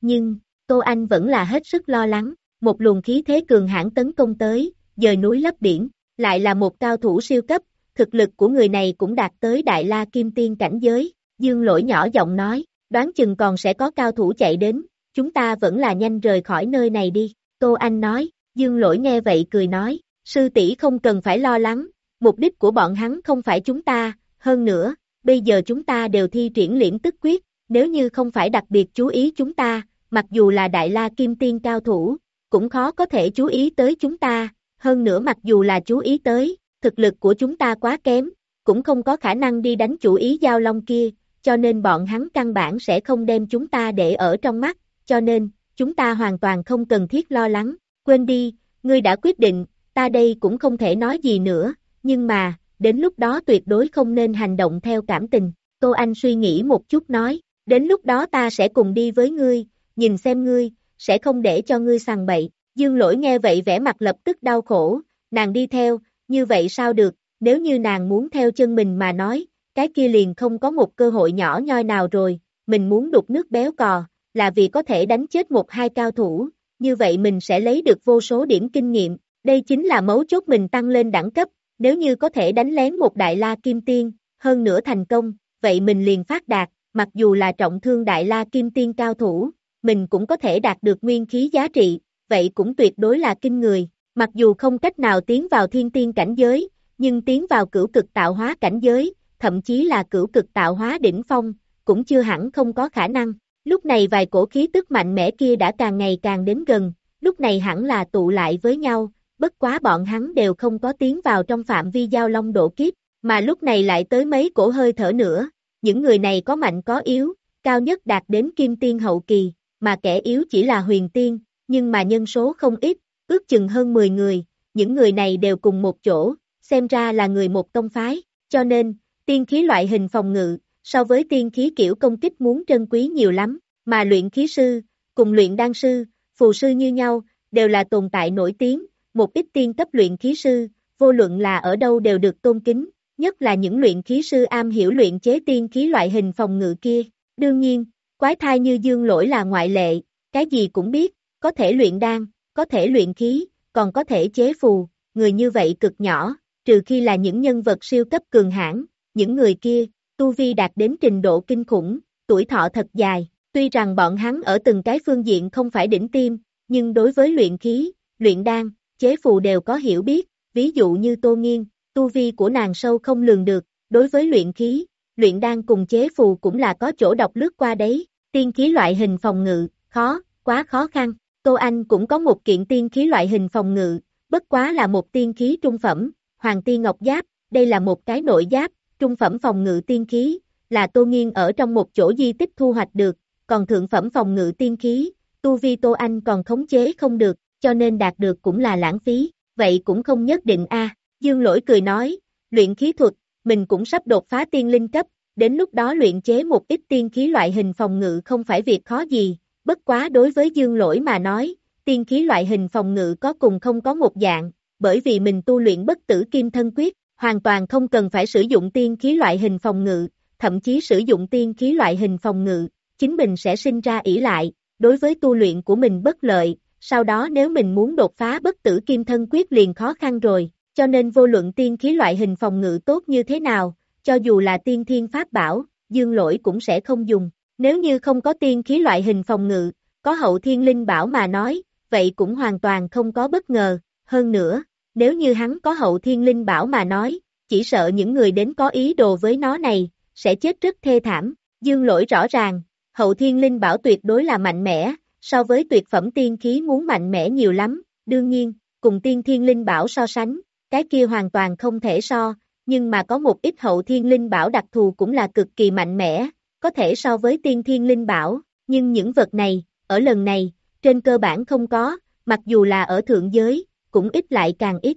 nhưng, Tô Anh vẫn là hết sức lo lắng, một luồng khí thế cường hãn tấn công tới, dời núi lấp biển, lại là một cao thủ siêu cấp, thực lực của người này cũng đạt tới đại la kim tiên cảnh giới, dương lỗi nhỏ giọng nói, đoán chừng còn sẽ có cao thủ chạy đến, chúng ta vẫn là nhanh rời khỏi nơi này đi, Tô Anh nói, dương lỗi nghe vậy cười nói, sư tỷ không cần phải lo lắng, mục đích của bọn hắn không phải chúng ta, hơn nữa, bây giờ chúng ta đều thi triển liễn tức quyết, nếu như không phải đặc biệt chú ý chúng ta, mặc dù là đại la kim tiên cao thủ, cũng khó có thể chú ý tới chúng ta, hơn nữa mặc dù là chú ý tới, thực lực của chúng ta quá kém, cũng không có khả năng đi đánh chủ ý giao long kia, cho nên bọn hắn căn bản sẽ không đem chúng ta để ở trong mắt, cho nên, chúng ta hoàn toàn không cần thiết lo lắng, quên đi, ngươi đã quyết định, ta đây cũng không thể nói gì nữa, nhưng mà, đến lúc đó tuyệt đối không nên hành động theo cảm tình, Tô Anh suy nghĩ một chút nói, đến lúc đó ta sẽ cùng đi với ngươi, nhìn xem ngươi, sẽ không để cho ngươi sàng bậy, dương lỗi nghe vậy vẻ mặt lập tức đau khổ, nàng đi theo, như vậy sao được, nếu như nàng muốn theo chân mình mà nói, cái kia liền không có một cơ hội nhỏ nhoi nào rồi, mình muốn đục nước béo cò, là vì có thể đánh chết một hai cao thủ, như vậy mình sẽ lấy được vô số điểm kinh nghiệm, đây chính là mấu chốt mình tăng lên đẳng cấp, nếu như có thể đánh lén một đại la kim tiên, hơn nữa thành công, vậy mình liền phát đạt, mặc dù là trọng thương đại la kim tiên cao thủ, mình cũng có thể đạt được nguyên khí giá trị, vậy cũng tuyệt đối là kinh người, mặc dù không cách nào tiến vào thiên tiên cảnh giới, nhưng tiến vào cửu cực tạo hóa cảnh giới, thậm chí là cửu cực tạo hóa đỉnh phong, cũng chưa hẳn không có khả năng. Lúc này vài cổ khí tức mạnh mẽ kia đã càng ngày càng đến gần, lúc này hẳn là tụ lại với nhau, bất quá bọn hắn đều không có tiến vào trong phạm vi giao long độ kiếp, mà lúc này lại tới mấy cổ hơi thở nữa, những người này có mạnh có yếu, cao nhất đạt đến kim tiên hậu kỳ, mà kẻ yếu chỉ là huyền tiên, nhưng mà nhân số không ít, ước chừng hơn 10 người, những người này đều cùng một chỗ, xem ra là người một tông phái, cho nên, tiên khí loại hình phòng ngự, so với tiên khí kiểu công kích muốn trân quý nhiều lắm, mà luyện khí sư, cùng luyện đan sư, phù sư như nhau, đều là tồn tại nổi tiếng, một ít tiên cấp luyện khí sư, vô luận là ở đâu đều được tôn kính, nhất là những luyện khí sư am hiểu luyện chế tiên khí loại hình phòng ngự kia. Đương nhiên, quái thai như dương lỗi là ngoại lệ, cái gì cũng biết, có thể luyện đan, có thể luyện khí, còn có thể chế phù, người như vậy cực nhỏ, trừ khi là những nhân vật siêu cấp cường hãn, những người kia, tu vi đạt đến trình độ kinh khủng, tuổi thọ thật dài, tuy rằng bọn hắn ở từng cái phương diện không phải đỉnh tim, nhưng đối với luyện khí, luyện đan, chế phù đều có hiểu biết, ví dụ như Tô Nghiên, tu vi của nàng sâu không lường được, đối với luyện khí, luyện đan cùng chế phù cũng là có chỗ đọc lướt qua đấy, tiên khí loại hình phòng ngự, khó, quá khó khăn, Tô Anh cũng có một kiện tiên khí loại hình phòng ngự, bất quá là một tiên khí trung phẩm, Hoàng Tiên Ngọc Giáp, đây là một cái nội giáp, trung phẩm phòng ngự tiên khí, là Tô Nghiên ở trong một chỗ di tích thu hoạch được, còn thượng phẩm phòng ngự tiên khí, tu vi Tô Anh còn khống chế không được, cho nên đạt được cũng là lãng phí, vậy cũng không nhất định a. Dương lỗi cười nói, luyện khí thuật, mình cũng sắp đột phá tiên linh cấp, đến lúc đó luyện chế một ít tiên khí loại hình phòng ngự không phải việc khó gì, bất quá đối với dương lỗi mà nói, tiên khí loại hình phòng ngự có cùng không có một dạng, bởi vì mình tu luyện bất tử kim thân quyết, hoàn toàn không cần phải sử dụng tiên khí loại hình phòng ngự, thậm chí sử dụng tiên khí loại hình phòng ngự, chính mình sẽ sinh ra ỷ lại, đối với tu luyện của mình bất lợi, sau đó nếu mình muốn đột phá bất tử kim thân quyết liền khó khăn rồi, cho nên vô luận tiên khí loại hình phòng ngự tốt như thế nào, cho dù là tiên thiên pháp bảo, dương lỗi cũng sẽ không dùng, nếu như không có tiên khí loại hình phòng ngự, có hậu thiên linh bảo mà nói, vậy cũng hoàn toàn không có bất ngờ, hơn nữa, nếu như hắn có hậu thiên linh bảo mà nói, chỉ sợ những người đến có ý đồ với nó này, sẽ chết rất thê thảm, dương lỗi rõ ràng, hậu thiên linh bảo tuyệt đối là mạnh mẽ, so với tuyệt phẩm tiên khí muốn mạnh mẽ nhiều lắm, đương nhiên, cùng tiên thiên linh bảo so sánh, cái kia hoàn toàn không thể so, nhưng mà có một ít hậu thiên linh bảo đặc thù cũng là cực kỳ mạnh mẽ, có thể so với tiên thiên linh bảo, nhưng những vật này, ở lần này, trên cơ bản không có, mặc dù là ở thượng giới, cũng ít lại càng ít.